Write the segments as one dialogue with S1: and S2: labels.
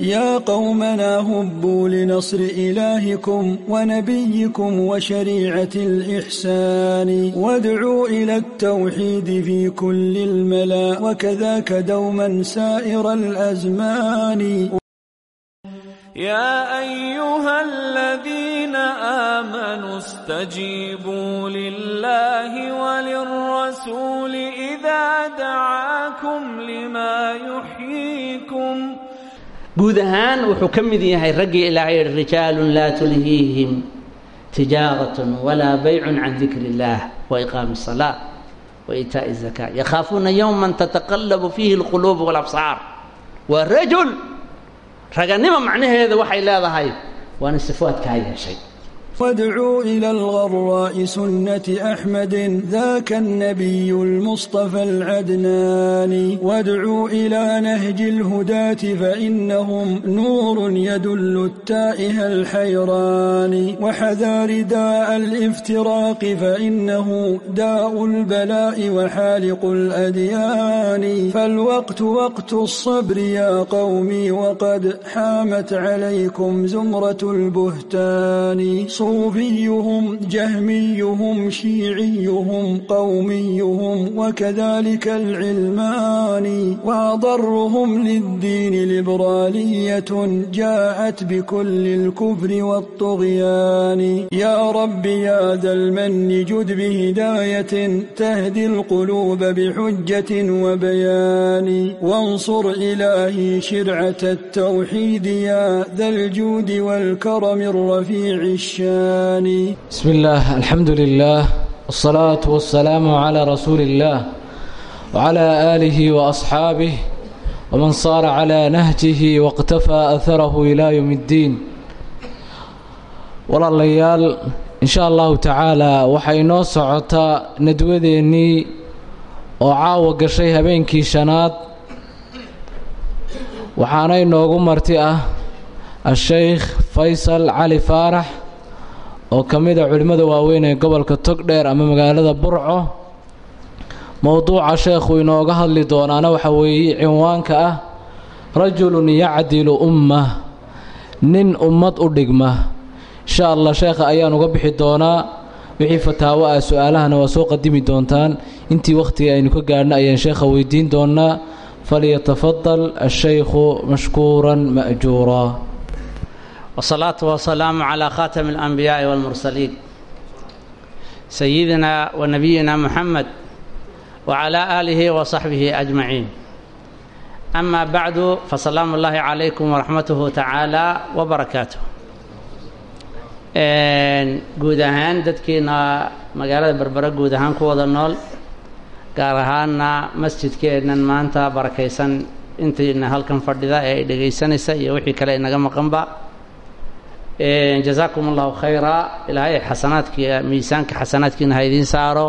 S1: يا قومنا هبوا لنصر إلهكم ونبيكم وشريعة الإحسان وادعوا إلى التوحيد في كل الملا وكذاك دوما سائر الأزمان
S2: يا أيها الذين آمنوا استجيبوا لله وللرسول إذا دعاكم لما يحب
S3: guud ahaan wuxuu ka mid yahay raggii ilaahay yihi rijaalun laa tulhiihim tijaaratun walaa baycun can dikri illaah wa iqaami الsalaa wa iitaaءi الzakaa yakhaafuuna yowma tataqallabu fiihi اlquluub wاlabsaar waa rajul raganimo macnaheeda waxay leedahay waana sifaadkaa yeeshay
S1: وادعوا إلى الغراء سنة أحمد ذاك النبي المصطفى العدنان وادعوا إلى نهج الهداة فإنهم نور يدل التائه الحيران وحذار داء الافتراق فإنه داء البلاء وحالق الأديان فالوقت وقت الصبر يا قومي وقد حامت عليكم زمرة البهتان صوبيهم جهميهم شيعيهم قوميهم وكذلك العلماني وأضرهم للدين لبرالية جاءت بكل الكفر والطغيان يا رب يا ذا المن جد بهداية تهدي القلوب بحجة وبيان وانصر إلهي شرعة التوحيد يا ذا الجود والكرم الرفيع الشان
S4: بسم الله الحمد لله والصلاة والسلام على رسول الله وعلى آله وأصحابه ومن صار على نهجه واقتفى أثره إلى يوم الدين walaalayaal insha allahu tacaalaa waxay noo socotaa nadwadeennii oo caawa gashay habeenkii shanaad waxaana inoogu marti ah a-sheykh faysal cali faarax oo ka mid a culimmada waaweyn ee gobolka togdheer ama magaalada burco mowduuca sheekhu inooga hadli doonaana waxa weeye cinwaanka ah rajulun yacdilu ummah nin ummad u dhigma. Insha allah sheekha ayaan uga bixi doonaa wixii fataawo ah su'aalahana waa soo qadimi doontaan. Intii wakhtiga aynu ka gaadhna ayaan sheekha weydiin doonaa falyatafadal ashaykhu mashkuuran ma'juuraa
S3: والصلاة والسلام على خاتم الأنبياء والمرسلين سيدنا ونبينا محمد وعلى آله وصحبه أجمعين أما بعد فسلام الله عليكم ورحمته تعالى وبركاته guud ahaan dadkiina magaalada berbere guud ahaan ku wada nool gaar ahaana masjidkeennan maanta barakaysan intiina halkan fadhida ee ay dhegaysanaysa iyo wixii kale inaga maqanba jazaakum allahu khayra. Ilaahay xasanaadkii miisaanka xasanaadkiina ha idiin saaro.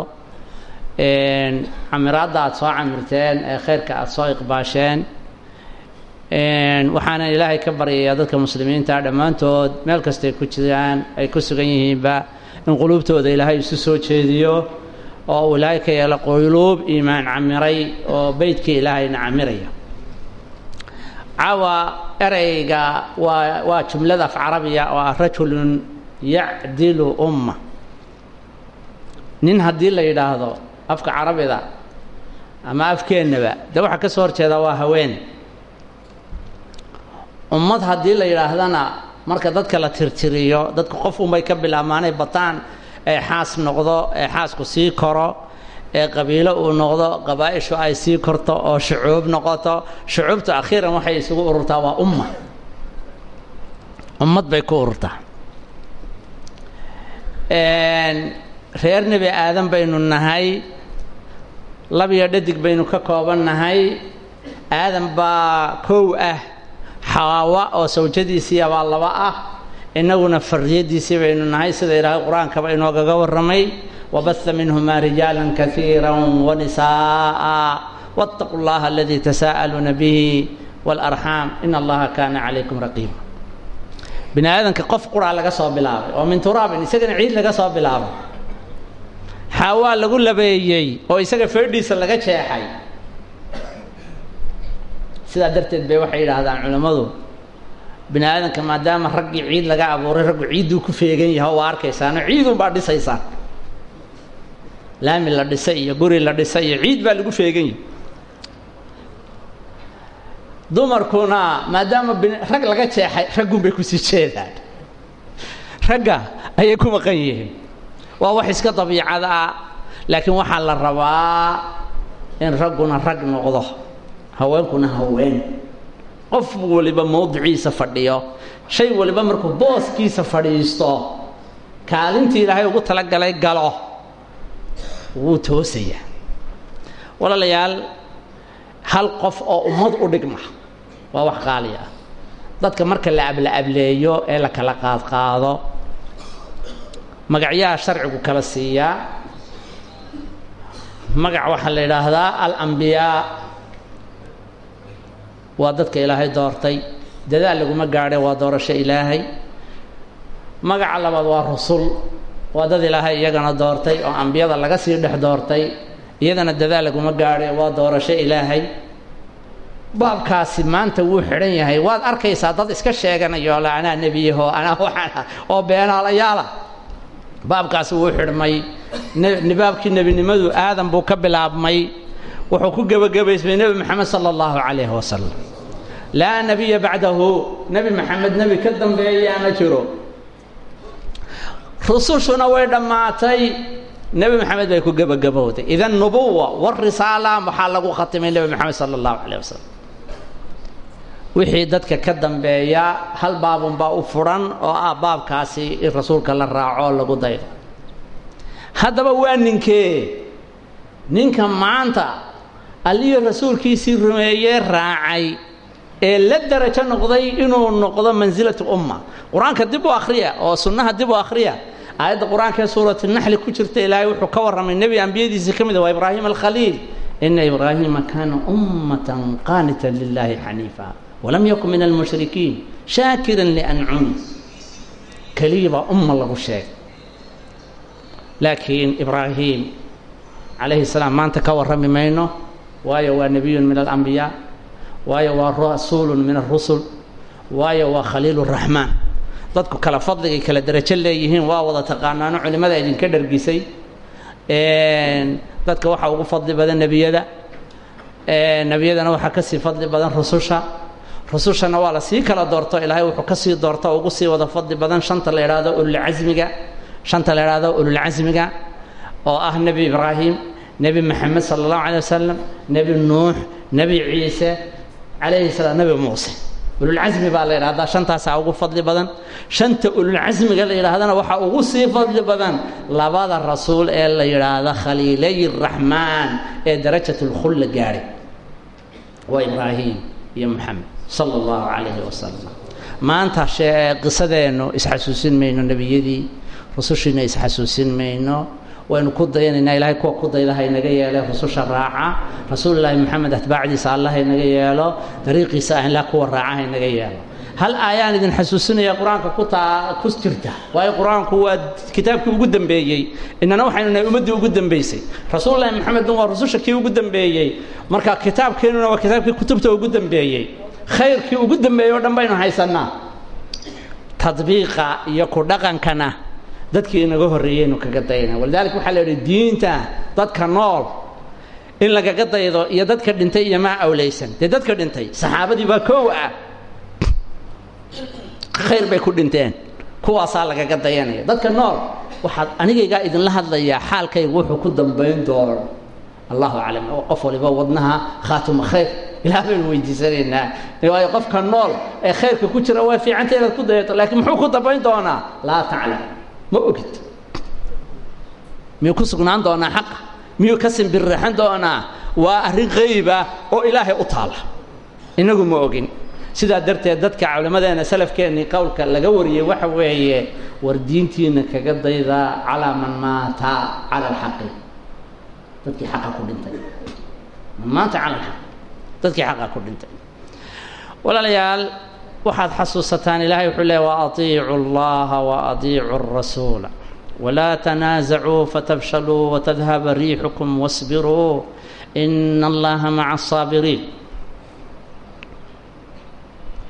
S3: Camiraadda aada soo camirteen ee khayrka aada soo iqbaasheen. Waxaana ilaahay ka baryayaa dadka muslimiinta dhammaantood meel kastay ku jiraan ay ku sugan yihiinba in quluubtooda ilaahay isu soo jeediyo oo uu ilaahay ka yeelo quluub iimaan camiray oo beytkii ilaahayna camiraya. Caawa ereyga waa waa jumlada af carabiya oo ah rajulun yacdilu umma. Nin haddii la yidhaahdo afka carabida ama afkeennaba dee waxaa ka soo horjeeda waa haween. Ummad haddii la yidhaahdana marka dadka la tirtiriyo dadka qof unbay ka bilaabmaanay bataan ee xaas noqdo ee xaasku sii koro ee qabiilo uu noqdo qabaa-ishu ay sii korto oo shucuub noqoto. Shucuubtu akhiiran waxay isugu ururtaa waa umma. Ummad bay ku ururtaa. Reer nebi aadan baynu nahay labiyo dhadig baynu ka kooban nahay. Aadan baa kow ah xawaawa oo sawjadiisiibaa laba ah. Innaguna fariyadiisii baynu nahay sida ilaahay qur'aankaba inoogaga warramay wabaha minhumaa rijaala kaiira wanisaa'a waاtaquu اllaha aladii tasaa'aluuna bihi wاlarxaam in allaha kaana calaykum raqiiba bini aadanka qof quraa laga soo bilaabay oo min turaabin isagana ciid laga soo bilaabay xaawaa lagu labeeyey oo isaga feedhiisa laga jeexay sidaa darteed bay waxay yidhaahdaan culammadu bini aadanka maadaama raggii ciid laga abuuray raggu ciidduu ku feegan yahay waa arkaysaano ciidunbaa dhisaysaan laami la dhisay iyo guri la dhisay iyo ciid baa lagu feegan yahay. Dumarkuna maadaama rag laga jeexay raggun bay ku sii jeedaan. Ragga ayay ku maqan yihiin. Waa wax iska dabiicada ah laakiin waxaa la rabaa in ragguna rag noqdo haweenkuna haween. Qof waliba mowdiciisa fadhiyo shay waliba markuu booskiisa fadhiisto kaalintii ilaahay ugu talagalay galo wuu toosayaa walaalayaal hal qof oo ummad u dhigma waa wax qaali ah. Dadka marka la abla ableeyo ee la kala qaadqaado magacyaha sharcigu kala siiyaa magac waxaa la yidhaahdaa alambiyaa waa dadka ilaahay doortay. Dadaal laguma gaadhe waa doorasho ilaahay. Magaca labaad waa rusul waa dad ilaahay iyagana doortay oo ambiyada laga sii dhex doortay. Iyadana dadaal laguma gaadhe waa doorasho ilaahay. Baabkaasi maanta wuu xidhan yahay. Waad arkaysaa dad iska sheeganayo le anaa nebiyaho anaa waxaana oo beenaalayaala. Baabkaasi wuu xidhmay. Baabkii nebinimadu aadan buu ka bilaabmay. Wuxuu ku gebagabaysmay nebi moxamed sala allahu calayhi wasalam laa nebiya bacdahu. Nebi maxamed nebi ka dambeeyaa ma jiro rusushuna way dhammaatay. Nebi maxamed bay ku gebagabowday. Idan nubuwa warisaala waxaa lagu khatimay nebi moxamed sala allahu calayh wasalam wixii dadka ka dambeeya hal baabunbaa u furan oo ah baabkaasi in rasuulka la raaco lagu daydo. Haddaba waa ninkee? Ninka maanta allihii rasuulkiisii rumeeyee raacay ee la darajo noqday inuu noqdo mansilatu umma. Qur'aanka dib u akhriya oo sunnaha dib u akhriya aayadda qur'aanka ee suurati naxli ku jirta ilaahay wuxuu ka warramay nebi ambiyadiisii ka mid a waa ibraahim alkhaliil ina ibraahiima kaana ummatan qaanitan lilahi xaniifa walam yakun min almushrikiin shaakiran liancumi keliya baa umma lagu sheegay. Laakiin ibraahim calayhi salaam maanta ka warrami mayno waayo waa nebiyun min alambiyaa waayo waa rasuulun min arusul waayo waa khaliil raxmaan dadku kala fadligay kala derajo leeyihiin waa wada taqaanaano culimmada idinka dhargisay. Dadka waxaa ugu fadli badan nebiyada. Nebiyadana waxaa ka sii fadli badan rususha. Rusushana waa la sii kala doorto ilaahay wuxuu ka sii doorto oo ugu sii wada fadli badan shanta la idhaahdo ululcasmiga shanta la idhaahdo ululcasmiga oo ah nebi ibraahim nebi maxamed sala allahu calay wasalam nebi nuux nebi ciise calayhi salaam nebi muuse ululcasmi baa la yidhahdaa shantaasaa ugu fadli badan. Shanta ululcasmiga la yidhaahdana waxaa ugu sii fadli badan labada rasuul ee la yidhaahda khaliilay raxmaan ee darajat lkhulla gaadhay. Waa ibraahim iyo maxamed sala calayhi wasalam maanta qisadeennu isxasuusin mayno nebiyadii rusushiina isxasuusin mayno waynu ku dayanaynaa ilahay kuwa ku dayda haynaga yeele rususha raaca. Rasuulilaahi maxamed atbaacdiisa allah haynaga yeelo dariiqiisa ah ilaa kuwa raaca haynaga yeelo. Hal aayaan idin xasuusinaya qur'aanka ku taa ku jirta waayo qur'aanku waa kitaabkii ugu dambeeyey. Inana waxaynu nahay ummaddii ugu dambeysay. Rasuulillahi maxamedna waa rususha kii ugu dambeeyey. Marka kitaabkeenuna waa kitaabkii kutubta ugu dambeeyey. Khayrkii ugu dambeeyey o dhan baynu haysannaa. Tadbiiqa iyo ku dhaqankana dadkii inaga horreeyeynu kaga dayna. Walidaalika waxaa la yidhi diinta dadka nool in lagaga daydo iyo dadka dhintay iyo maa awlaysan dadka dhintay saxaabadii baa koow ah. Bay ku dhinteen. Kuwaasaa lagaga dayanaya. Dadka nool waxaad anigaygaa idinla hadlayaa xaalkayga wuxuu ku dambayn doono. Allahu aclam. Qof waliba wadnaha khaatuma khayr. Ilaah baynu weydiisanaynaa. Waayo qofka nool ee khayrka ku jira waa fiicanta inaad ku dayato laakiin muxuu ku dambayn doonaa? Laa taclam ma ogid. Miyuu ku sugnaan doonaa xaqa? Miyuu ka simbirraxan doonaa? Waa arrin qayba oo ilaahay u taala. Inagu ma ogin. Sidaa darteed dadka culimmadeena salafkeennii qowlka laga wariyey waxa weeye war diintiina kaga daydaa calaa man maata cala alxaqi dadkii xaqa ku dhintay. Man maata cala alxaq dadkii xaqa ku dhintay. Walaalayaal waxaad xasuusataan ilaahay wuxuu leeya wa allaha wa atiicu arasuula walaa tanaasacuu fatabshaluu watadhaba riixukum wasbiruu. Ina allaha maca asaabiriin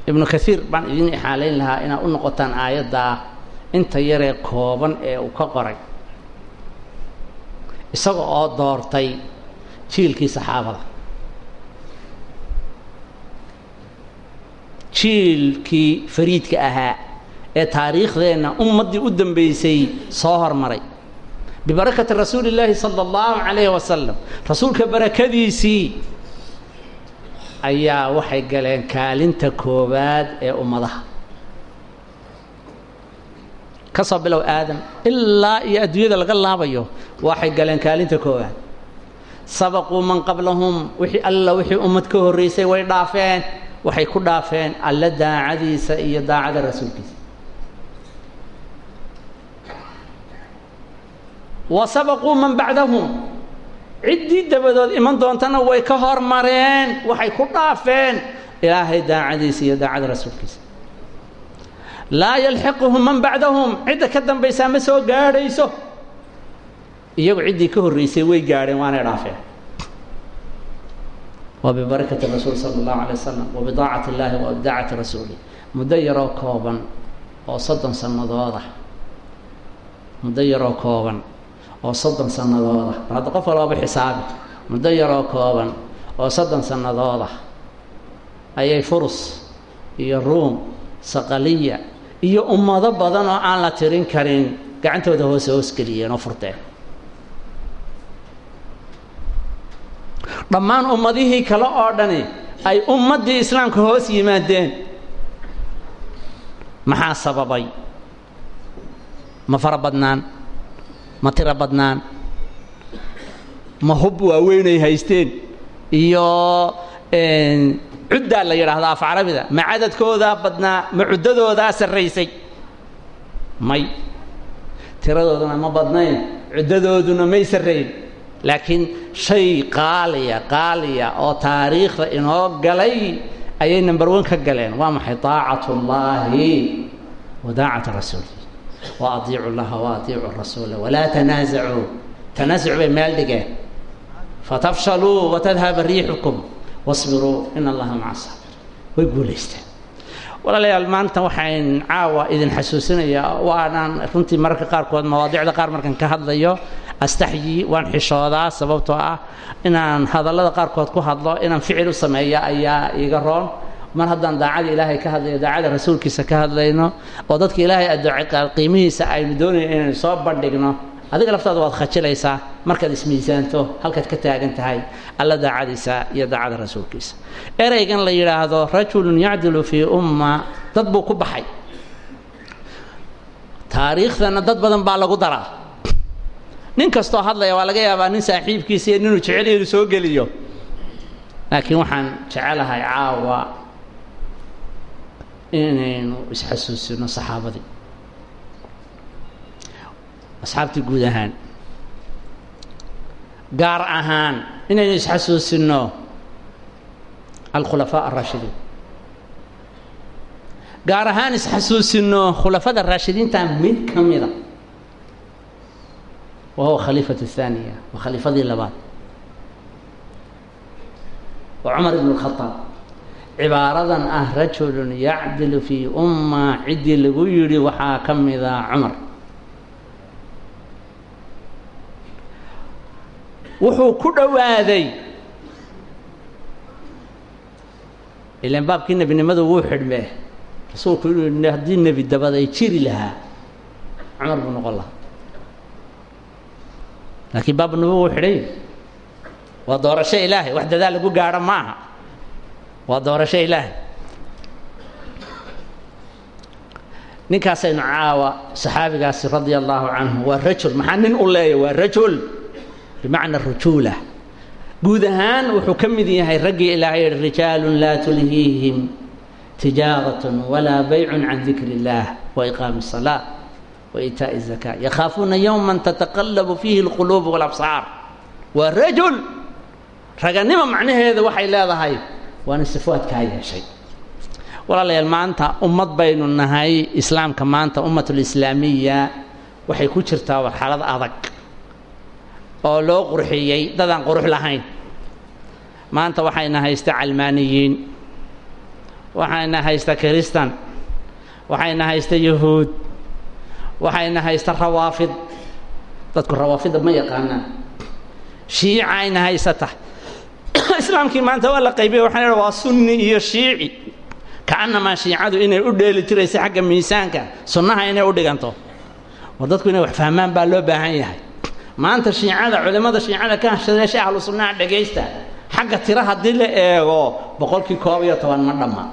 S3: ibnu kaiir baan idin ixaalayn lahaa inaad u noqotaan aayaddaa inta yaree kooban ee uu ka qoray. Isaga oo doortay jiilkii saxaabada jiilkii fariidka ahaa ee taariikhdeenna ummaddii u dambeysay soo hormaray. Bibarakati rasuuli illaahi sala allahu calayhi wasalam rasuulka barakadiisii ayaa waxay galeen kaalinta koowaad ee ummadaha. Ka soo bilow aadam ilaa iyo adduunyada laga laabayo waxay galeen kaalinta koowaad. Sabaquu man qablahum wixii alla wixii ummad ka horraysay way dhaafeen waxay ku dhaafeen alle daacadiisa iyo daacada rasuulkiisa. Wa sabaquu man bacdahum. Ciddii dabadood iman doontana way ka hormareen waxay ku dhaafeen ilaahay daacadiisa iyo daacada rasuulkiisa. Laa yalxiquhum man bacdahum. Cidda ka dambaysaa ma soo gaadhayso. Iyagu ciddii ka horraysay way gaadheen waanay dhaafeen sala allahu alay wasalam wa bidaacati illaahi wa bidaacati rasuulih muddo yaroo kooban oo soddon sannadooda muddo yaroo kooban oo soddon sannadooda mar hadda qof walbaba xisaabi muddo yaroo kooban oo soddon sannadooda ayay furus iyo ruum saqaliya iyo ummado badan oo aan la tirin karin gacantooda hoose hoosgeliyeen oo furteen dhammaan ummadihii kale oo dhani ay ummaddii islaamka hoos yimaadeen. Maxaa sababay? Ma fara badnaan? Ma tiro badnaan? Ma hub waaweynay haysteen? Iyo cuddaa la yidhaahda af carabida ma cadadkoodaa badnaa ma cuddadoodaa sarraysay? May. Tiradooduna ma badnayn cuddadooduna may sarrayn laakiin shay qaaliya qaaliya oo taariikhda inoo galay ayay number one ka galeen. Waa maxay? Ullaahi wa daacata rasuulihi wa adiicu llaha wa adiicu rasuula. Walaa tanaasacuu tanaasuc bay meel dhigeen. Fatafshaluu watadhaba riixukum wasbiruu. In allaha maca saabir way guulaysteen walaalayaal maanta waxaan caawa idin xasuusinayaa. Waanaan runtii mararka qaarkood mawaadicda qaar markaan ka hadlayo astaxyi waan xishoodaa sababtoo ah inaan hadallada qaarkood ku hadlo inaan ficil u sameeya ayaa iiga roon. Mar haddaan daacada ilaahay ka hadlayo daacada rasuulkiisa ka hadlayno oo dadka ilaahay addoocay qiimihiisa aynu doonayno inaynu soo bandhigno adiga laftaada waad khajilaysaa markaad ismiisaanto halkaad ka taagan tahay alla daacadiisa iyo daacada rasuulkiisa. Ereygan la yidhaahdo rajulun yacdilu fii umma dad buu ku baxay. Taariikhdana dad badan baa lagu daraa nin kastoo hadlaya waa laga yaabaa nin saaxiibkiisa iyo ninuu jecel inuu soo geliyo. Laakiin waxaan jecelahay caawa inaynu isxasuusino saxaabadii. Asxaabtii guud ahaan. Gaar ahaan inaynu isxasuusino alkhulafaa araashidiin gaar ahaan isxasuusino khulafada raashidiinta mid ka mida wa huwa khaliifatu thaaniya waa khaliifadii labaad waa cumar ibn اlkhadaab cibaaradan ah rajulun yacdilu fii umma ciddii lagu yidhi waxaa ka mida cumar wuxuu ku dhowaaday ilan baabkii nebinimadu wuu xidhmee rasuulku inuu haddii nebi dabaday jiri lahaa cumar buu noqon lahaa laakiin baab nubuwa wuu xidhay. Waa doorasho ilaahay wax dadaal lagu gaadho ma aha waa doorasho ilaahay. Ninkaasaynu caawa saxaabigaasi radia allaahu canhu waa rajul maxaa nin u leeya waa rajul bimacna rujuula guud ahaan wuxuu ka mid yahay raggii ilaahay rijaalun laa tulhiihim tijaaratun walaa baycun can dikri illaah wa iqaami الsalaa wa iitaaءi الzakaa yakhaafuuna yowma tataqallabu fiihi اlquluub wاlabsaar waa rajul raganimo macnaheeda waxay leedahay waana sifaadkaa yeeshay walaalayaal maanta ummad baynu nahay islaamka maanta ummatulislaamiya waxay ku jirtaa warxalad adag oo loo qurxiyey dadaan qurux lahayn maanta waxayna haysta calmaaniyiin waxayna haysta kiristan waxayna haysta yahuud waxayna haysta rawaafid. Dadku rawaafidda ma yaqaanaan. Shiicayna haysata. Islaamkii maanta waa la qaybiyey waxaan waa sunni iyo shiici. Kaannamaa shiicadu inay u dheeli tiraysa xagga miisaanka sunnaha inay u dhiganto. War dadku inay wax fahmaan baa loo baahan yahay. Maanta shiicada culimmada shiicada ka hashadeesha ahlu sunnaha xagga tira haddii la eego boqolkii koob iyo toban ma dhamma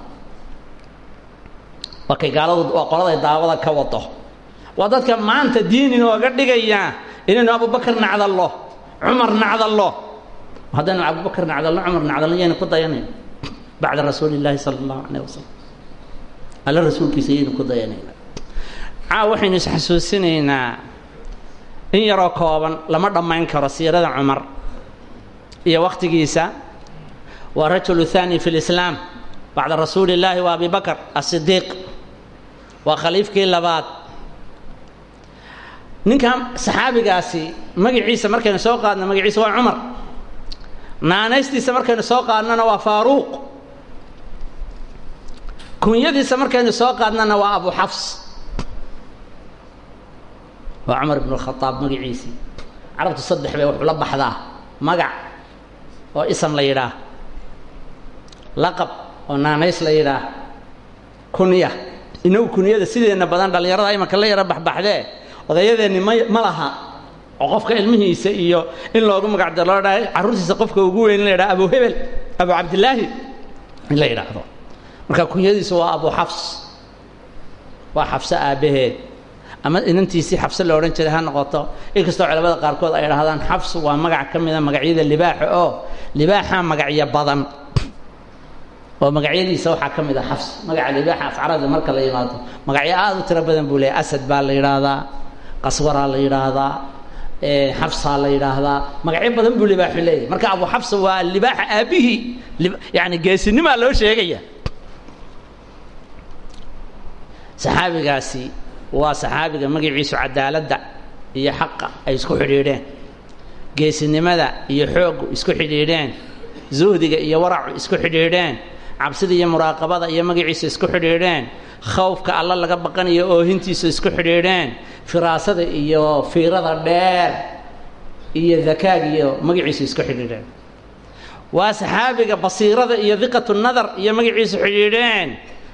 S3: waa gaaladu waa qoladay daawada ka wado waa dadka maanta diin inooga dhigaya inaynu abubakar nacdallo cumar nacdallo. Haddaynu abubakar nacdalno cumar nacdalno yaynu ku dayanayna bacda rasuuli illaahi sala allahu calayh wasalam alla rasuulkiisa yaynu ku dayanayna caaw waxaynu isxasuusinaynaa in yaroo kooban lama dhammayn karo siirada cumar iyo wakhtigiisa. Waa rajulu thaani fi lislaam bacda rasuuli wa abi bakr asidiiq waa khaliifkii labaad ninkan saxaabigaasi magaciisa markaynu soo qaadno magaciisa waa cumar. Naanaystiisa markaynu soo qaadnona waa faaruuq. Kunyadiisa markaynu soo qaadnona waa abu xafs. Waa cumar ibnu khadaab magaciisii carabtu saddex bay wuxuu la baxdaa. Magac oo isam la yidhaah. Laqab oo naanays la yidhaah. Kunya. Inagu kunyada sideenna badan dhallinyarada imanka la yara baxbaxdee odayadeenni ma laha. Oo qofka ilmihiisa iyo in loogu magacda loo dhahay carruurtiisa qofka ugu weyn in la yidhaha abu hebel abu cabdillaahi in la yidhaahdo. Marka kunyadiisu waa abu xafs waa xafse aabbaheed ama inantiisii xabse la odhan jiray ha noqoto. Inkastoo culamada qaarkood ay dhahdaan xabs waa magac ka mida magacyada libaaxa oo libaaxa magacyo badan. Oo magacyadiisa waxaa ka mid a xabs magaca libaaxa afcarada marka la yimaado. Magacyo aada u tiro badan buu leeyahy asad baa la yidhaahdaa qaswaraa la yidhaahdaa xabsaa la yidhaahdaa magacyo badan buu libaaxu leeyahy marka abu xabs waa libaaxa aabbihii. Yani geesinimaa loo sheegaya. Saxaabigaasi waa saxaabiga magaciisu cadaaladda iyo xaqa ay isku xidhiidheen. Geesinimada iyo xooggu isku xidhiidheen. Zuhdiga iyo waracu isku xidhiidheen cabsida iyo muraaqabada iyo magaciisa isku xidhiidheen khawfka alla laga baqanayo oohintiisu isku xidhiidheen firaasada iyo fiirada dheer iyo dakaaga iyo magaciisu isku xidhiidheen. Waa saxaabiga basiirada iyo diqatu nadar iyo magaciisu xidhiidheen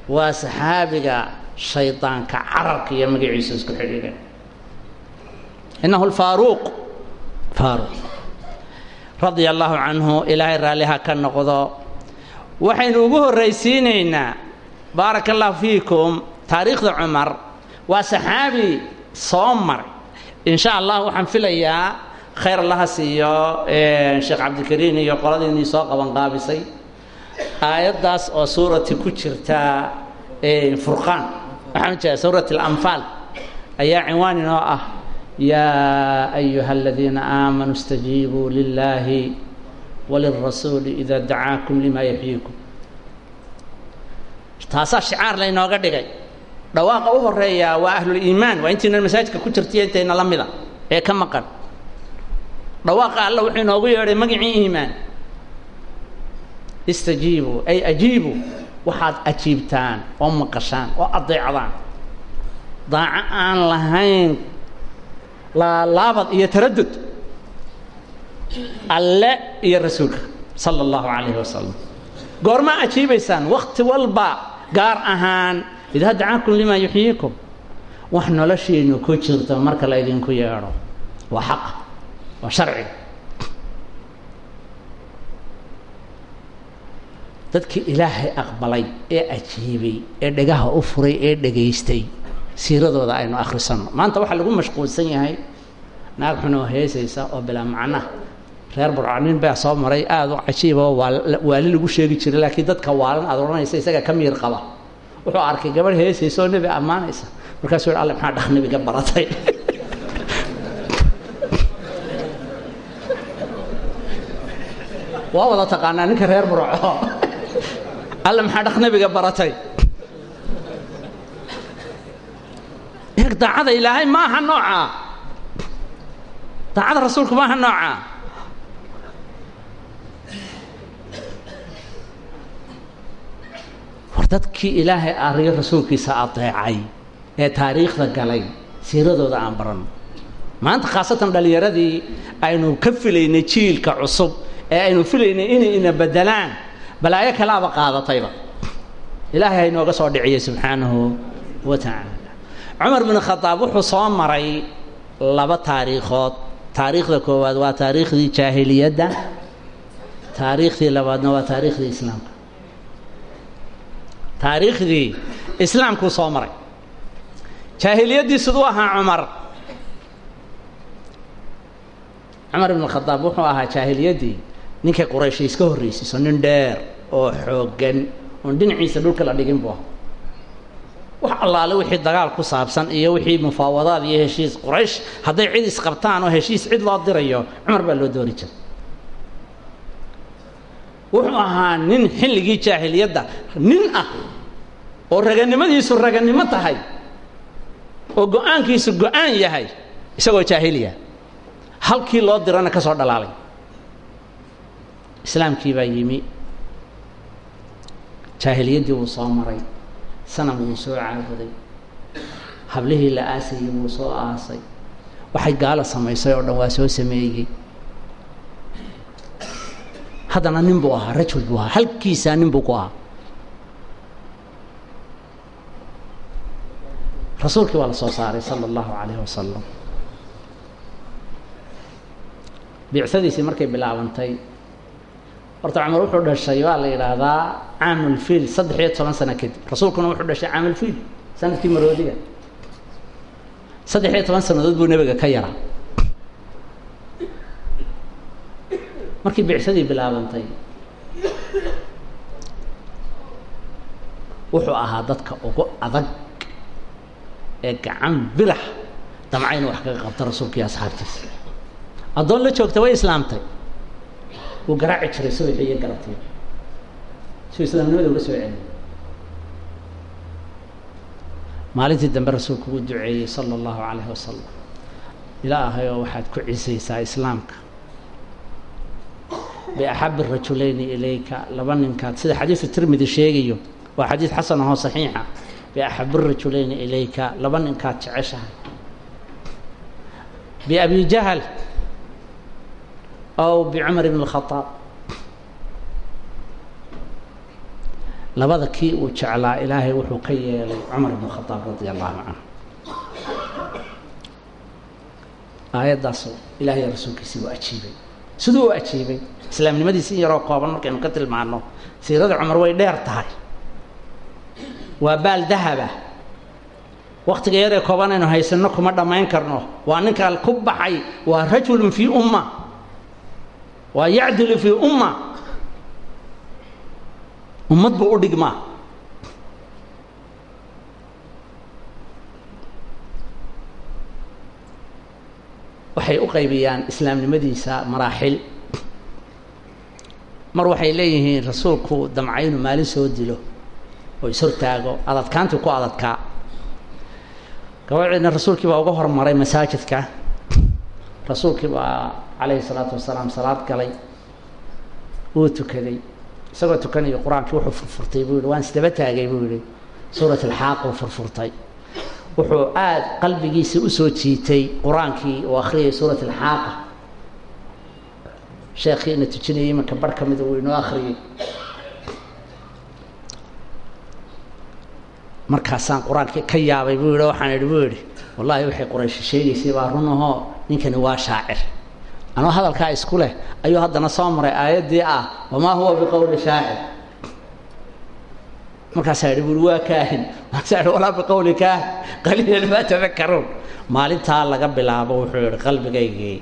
S3: waa saxaabiga shaydaanka cararka iyo magaciisu isku xidhiidheen. Innahu lfaaruuq faaruuq. Radia allahu canhu ilaahay raalliha ka noqdo waxaynu ugu horraysiinaynaa baaraka allahu fiikum taariikhda cumar. Waa saxaabi soo maray. In sha allah waxaan filayaa khayr allaha siiyo sheekh cabdikariin iyo qoladiinii soo qaban qaabisay. Aayaddaas oo suurati ku jirta furqaan. Waxaan jeeda suurat alanfaal ayaa cinwaan inoo ah yaa ayuha aladiina aamanuu istajiibuu lilaahi walilrasuuli ida dacaakum lima yaxyiikum taasaa shicaar laynooga dhigay. Dhawaaqa u horreeya waa ahluliimaan waa intiina masaajidka ku jirtaiyo intayna la mida ee ka maqan. Dhawaaqa alla wuxuu inoogu yeedhay magacii iimaan. Istajiibuu ay ajiibuu waxaad ajiibtaan oo maqashaan oo adeecdaan daaco aan lahayn laalaabad iyo taradud alle iyo rasuulka sala allahu calayhi wasalam goormaa ajiibaysaan wakti walba gaar ahaan idaa dacaakum limaa yuxyiikum wax noloshiinu ku jirto marka laydinku yeedho waa xaqa waa sharciga dadkii ilaahay aqbalay ee ajiibay ee dhegaha u furay ee dhegaystay siiradooda aynu akhrisanno. Maanta waxaa lagu mashquulsan yahay naag xunoo heesaysa oo bilaa macnaha reer burcanin baa soo maray. Aada u cajiiba oo waali lagu sheegi jiray. Laakiin dadka waalan aad odhanaysa isaga ka miir qaba. Wuxuu arkay gabadh heesaysa oo nebi ammaanaysa. Markaasuu yidhi alle maxaa dhaq nebiga baratay? Waa wada taqaanaa ninka reer burco. Alle maxaa dhaq nebiga baratay? Eeg daacada ilaahay maaha noocaa daacada rasuulku maaha noocaa dadkii ilaahay ariyo rasuulkiisa adeecay ee taariikhda galay siiradooda aan baranno maanta khaasatan dhallinyaradii aynu ka filaynay jiilka cusub ee aynu filaynay inay ina bedelaan balaayo kalaaba qaadatayba. Ilaahay ha inooga soo dhiciyay subxaanahu wa tacaala cumar bin khadaab wuxuu soo maray laba taariikhood. Taariikhda koowaad waa taariikhdii jaahiliyadda taariikhdii labaadna waa taariikhdii islaamka taariikhdii islaamkuu soo maray. Jaahiliyaddii siduu ahaa cumar. Cumar ibn khadaab wuxuu ahaa jaahiliyaddii ninkay qurayshay iska horraysiiso nin dheer oo xooggan oon dhinaciisa dhulka la dhigin buu wax allaale wixii dagaal ku saabsan iyo wixii mufaawadaad iyo heshiis quraysh hadday cid isqabtaan oo heshiis cid loo dirayo cumar baa loo doori jiray wuxuu ahaa nin xilligii jaahiliyadda nin ah oo raganimadiisu raganimo tahay oo go'aankiisu go'aan yahay isagoo jaahiliya. Halkii loo dirana ka soo dhalaalay. Islaamkii baa yimi. Jaahiliyaddii wuu soo maray. Sanam wuu soo caabuday. Hablihii la aasayey wuu soo aasay. Waxay gaala samaysay oo dhan waa soo sameeyey haddana nin buu ahaa rajul buu ahaa halkiisaa nin buu ku ahaa. Rasuulkii waa la soo saaray sala allahu calayh wasalam bicsadiisii markay bilaabantay horta cumar wuxuu dhashay waa la yidhaahdaa caamulfiil saddex iyo toban sano kadib rasuulkuna wuxuu dhashay caamulfiil sannadkii maroodiga. Saddex iyo toban sannadood buu nebiga ka yaraa markii bicsadii bilaabantay wuxuu ahaa dadka ugu adag ee gacan birax damca inuu wax kaga qabto rasuulka asxaabtiisa addoon la joogta way islaamtay. Wuu garaaci jiray subaxii iyo galabtii suu islaamnimada uga soo celiyay. Maalintii dambe rasuulku wuu duceeyey sala allahu calayhi wasalam ilaahay oo waxaad ku cisaysaa islaamka biaxabi rajulayni ilayka laba ninkaad sida xadiidu tirmidi sheegayo waa xadiid xasan ahoo saxiixa biaxabi rajulayni ilayka laba ninkaad jeceshahay biabi jahal ow bicumar ibn اlkhadaab labada kii uu jeclaa ilaahay wuxuu ka yeelay cumar ibn khadaab radi allahu canhu aayaddaas ilaahay rasuulkiisii u ajiibay siduu u ajiibay islaamnimadiisi in yaroo kooban markaynu ka tilmaano siirada cumar way dheer tahay. Waa baal dahaba waktiga yaree kooban aynu haysanno kuma dhammayn karno. Waa ninkaa ku baxay waa rajulun fii umma. Waa yacdilu fii umma. Ummad buu u dhigmaa waxay u qaybiyaan islaamnimadiisa maraaxil mar waxay leeyihiin rasuulku damca inuu maalin soo dilo oo ishortaago adadkaantii ku adadkaa gabaceedna rasuulkii baa uga hormaray masaajidka. Rasuulkii baa calayhi salaatu wasalaam salaad galay. Wuu tukaday. Isagoo tukanayo qur'aankii wuxuu furfurtay buu yihi waan isdaba taagay buu yihi suurat alxaaq uu furfurtay. Wuxuu aada qalbigiisa u soo jiitay qur'aankii uu akhriyay suurat alxaaqa sheekhii ina tujinayay imanka bar ka mida uu inoo akhriyey markaasaan qur'aankii ka yaabay buu yihi waxaan idhi buu yidhi wallaahi waxay qurayshi sheegaysay baa run ahoo ninkani waa shaacir. Anoo hadalkaa isku leh ayuu haddana soo maray aayaddii ah wamaa huwa biqowli shaacir? Markaasaa idhi buuri waa kaahin. Markaasaa idhi walaa biqowli kaahin. Qaliilan maa tadakaruun maalintaa laga bilaabo wuxuu yihi qalbigaygii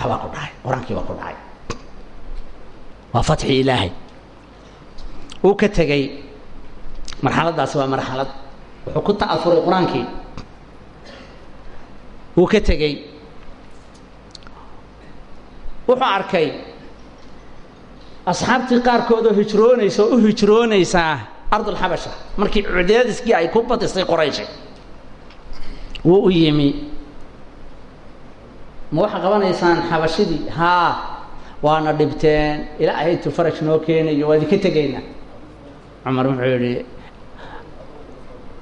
S3: waxbaa ku dhacay qur'aankii baa ku dhacay waa fatxi ilaahay. Uu ka tegey marxaladdaasi waa marxalad. Wuxuu ku ta'afuray qur'aankii. Wuu ka tegey. Wuxuu arkay asxaabtii qaarkood oo hijroonaysa oo u hijroonaysaa ardulxabasha markii cudeediskii ay ku badisay qorayshay wuu u yimi ma waxaa qabanaysaan xabashidii haa waana dhibteen. Ilaahay intuu faraj noo keenayo waa idinka tegaynaa. Cumar wuxuu yihi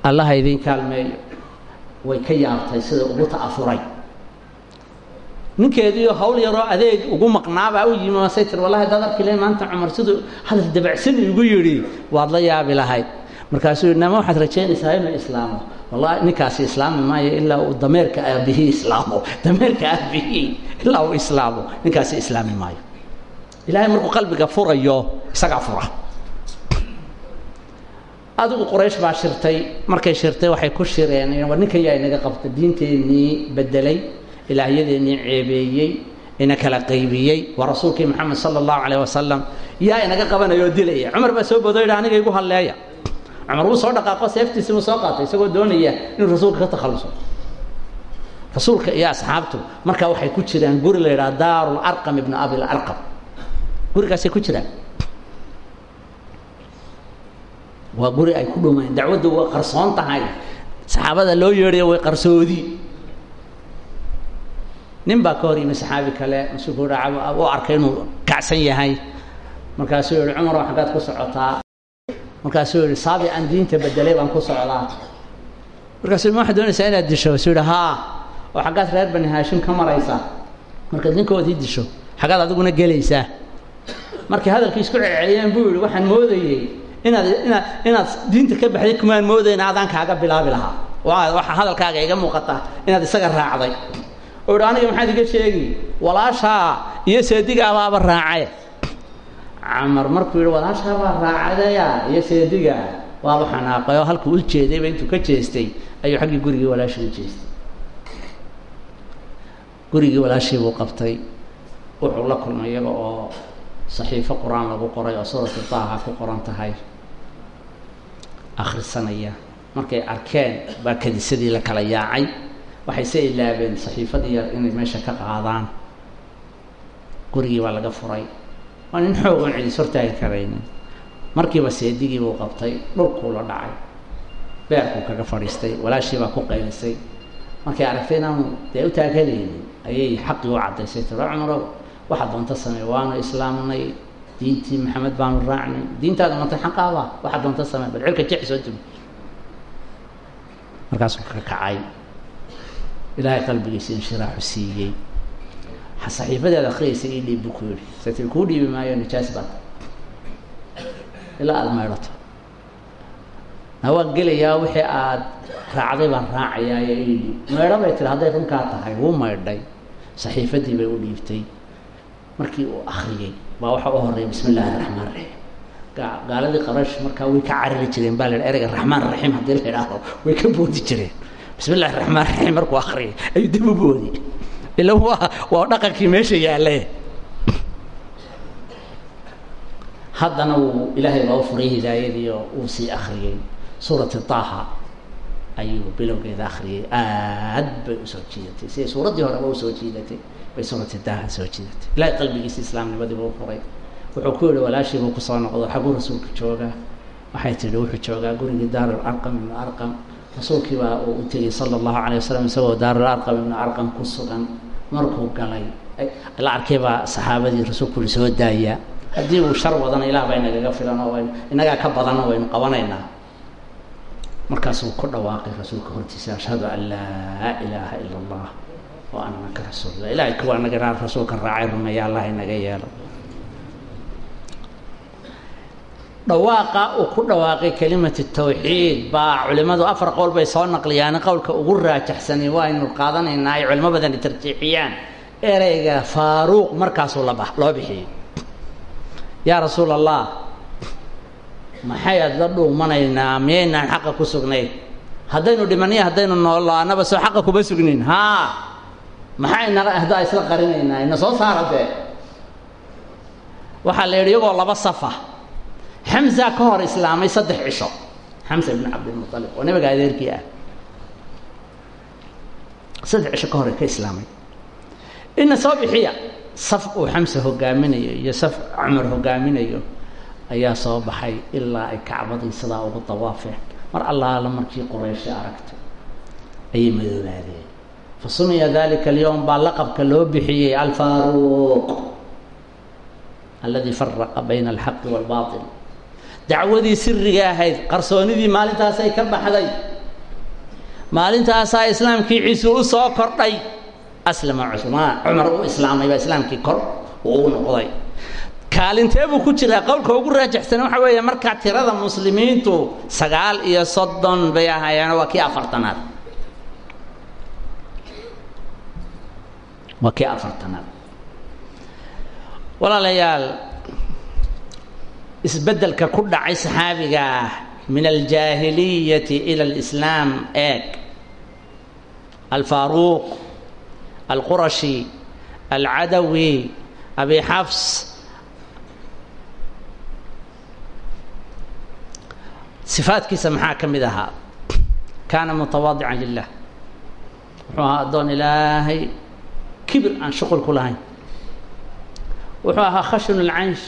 S3: allaha idiin kaalmeeyo. Way ka yaabtay sida ugu ta'afuray ninkeediioo hawl yaroo adeeg ugu maqnaabaa u yimi masay tir wallahi dad arki lahay maanta cumar siduu hadal dabacsan igu yidhi waad la yaabi lahayd markaasuu nama waxaad rajaynaysaa inuu islaamo? Wallahi ninkaasi islaami maayo ilaa uu dameerka aabihii islaamo. Dameerka aabihii ilaa uu islaamo. Ninkaasi islaami maayo. Ilaahay markuu qalbiga furayo isagaa fura. Adigu quraysh baa shirtay. Markay shirtay waxay ku shireen war ninkan yaa inaga qabta diinteennii bedelay ilaahyadeennii ceebeeyey ina kala qaybiyey. Waa rasuulkii moxamed sala allahu calayh wasalam yaa inaga qabanaya oo dilaya. Cumar baa soo bodo yidhi aniga igu halleeya cumar wuu soo dhaqaaqo seeftiisi buu soo qaatay isagoo doonaya inuu rasuulka ka takhalluso. Rasuulka iyo asxaabtu markaa waxay ku jiraan guri la yidhaha daaru larqam ibnu abil arqam gurigaasay ku jiraan. Waa guri ay ku dhumayeen dacwadda way qarsoon tahay. Saxaabada loo yeedhaya way qarsoodi. Nin baa ka hor yimi saxaabi kale masuulku u arkay inuu kacsan yahay. Markaasuu yihi cumar xaggaad ku socotaa markaasuu yihi saabi aan diinta bedelay baan ku socdaa. Markaasuu ma waxaad doonaysaa inaad disho. Suu yihi haa oo xaggaad reer bani haashim ka maraysaa markaad ninkoodii disho xaggaad adiguna gelaysaa. Markay hadalkii isku celceliyeen buu yihi waxaan moodayey inaad inaad inaad diinta ka baxday kumaan moodayn adaan kaaga bilaabi lahaa. Waxaa hadalkaaga iga muuqata inaad isaga raacday. Oo yihi aniga maxaad iga sheegi? Walaashaa iyo seedigaabaaba raacay camar markuu yihi walaashaa baa raacadaya iyo seediga waaba xanaaqay oo halkuu u jeedayba intuu ka jeestay ayuu xaggii gurigii walaashii u jeestay. Gurigii walaashii buu qabtay. Wuxuu la kulmay iyaga oo saxiifo qur'aan lagu qoray oo suuratu taaha ku qoran tahay. Akhrisanaya. Markay arkeen baa kadisadii la kala yaacay. Waxay se ilaabeen saxiifadii yar inay meesha ka qaadaan. Gurigii baa laga furay waa nin xoog on cidis hortaagi karaynin markiiba seedigii buu qabtay dhulkuu la dhacay. Beerkuu kaga fadhiistay walaashii baa ku qaylisay markay aragtay inaanu dee u taagelaynin ayay xaqii u caddaysay. Tiro cumarow waxaad doonta samey waanu islaamnay diintii maxamed baanu raacnay. Diintaada mantay xaqaaba waxaad doonta samey bal cirka jeci soo tumi markaasuu ka kacay. Ilaahay qalbigiisa inshiraaxu siiyey saxiifadeed akriyaysa ii dhiib buu ku yihi sati kuu dhiibi maayo nijaas baad ilaa aada maydhato na waan gelayaa wixii aad raacday baan raacayaa ee ii dhiib maydho bay tiri hadday runkaa tahay wuu maydhay saxiifadii bay u dhiibtay. Markii uu akriyey baa waxa u horreeya bismi illaahi raxmaan raxiim gaaladii qarash markaa way ka carari jireen baa la ereyga raxmaan raxiim haddii la idhaahdo way ka boodi jireen. Bismi illahi raxmaan raxiim markuu akriyay ayuu dib u boodi ila waa dhaqankii meesha yaalle haddana wuu ilaahay u furay hidaayadii uu sii akriyey suurati taaha ayuu bilowgeeda akriyay aad bay u soo jiidatay. Siday suuraddii horeba u soo jiidatay bay suurati taaha soo jiidatay. Ilahay qalbigiisa islaamnimadiiba u furay. Wuxuu ku yihi walaashiibuu ku soo noqdo xaguu rasuulka joogaa? Waxay tidhi wuxuu joogaa gurigii daarul arqam ibnu arqam. Rasuulkii baa uu u tegey sala allahu calayh wasalam isagoo daarul arqam ibnu arqam ku sugan markuu galay. La arkay baa saxaabadii rasuulku uri soo daaya haddii uu shar wadana ilaah baa inagaga filan oo waynu inagaa ka badanna waynu qabanaynaa. Markaasuu ku dhawaaqay rasuulka hortiisa ashhadu an laa ilaaha ila allah wa anaka rasuulullah. Ilahay kuwaa naga rasuulka raacay rumeeya allah inaga yeelo dhawaaqa uu ku dhawaaqay kelimatu tawxiid baa culimmadu afar qowl bay soo naqliyaan. Qowlka ugu raajaxsani waaynu qaadanaynaa ay culimo badani tarjiixiyaan. Ereyga faaruuq markaasuu loo bixiyey. Yaa rasuul allah maxay aad la dhuumanaynaa miyaynaan xaqa ku sugnayn? Haddaynu dhimaniya haddaynu noollo annaba soo xaqa kuma sugnin haa maxayna haddaa isla qarinaynaa? Ina soo saara dee waxaa la yidhi iyagoo laba safa xamza ka hor islaamay saddex cisho. Xamsa ibn cabdilmualib oo nabiga adeerkii ah. Saddex cisho ka hore ka islaamay. Ina soo bixiya saf uu xamsa hogaaminayo iyo saf cumar hogaaminayo ayaa soo baxay ilaa ay kacbadii sidaa ugu dawaafeen. Mar allaala markii quraysha aragto ayay madoobaadeen. Fa sumiya dalika alyowm baa laqabka loo bixiyey alfaaruuq aladi faraqa bayna alxaqi waalbail dacwadii siriga ahayd qarsoonidii maalintaasay ka baxday maalintaasaa islaamkii ciise u soo kordhay aslama cumaan cumar u islaamay baa islaamkii kor uu u noqday. Kaalintee buu ku jiraa qowlka ugu raajixsan waxa weeye markaa tirada muslimiintu sagaal iyo soddon bay ahaayeen waa kii afartanaad. Waa kii afartanaad. Walaalayaal isbeddelka ku dhacay saxaabiga ah min aljaahiliyati ila alislaam eeg. Alfaaruuq alqurashi alcadawi abi xafs. Sifaadkiisa maxaa ka mid ahaa? Kaana mutawaadican lilah wuxuu ahaa addoon ilaahay kibir aan shuqul ku lahayn. Wuxuu ahaa khashun alcaysh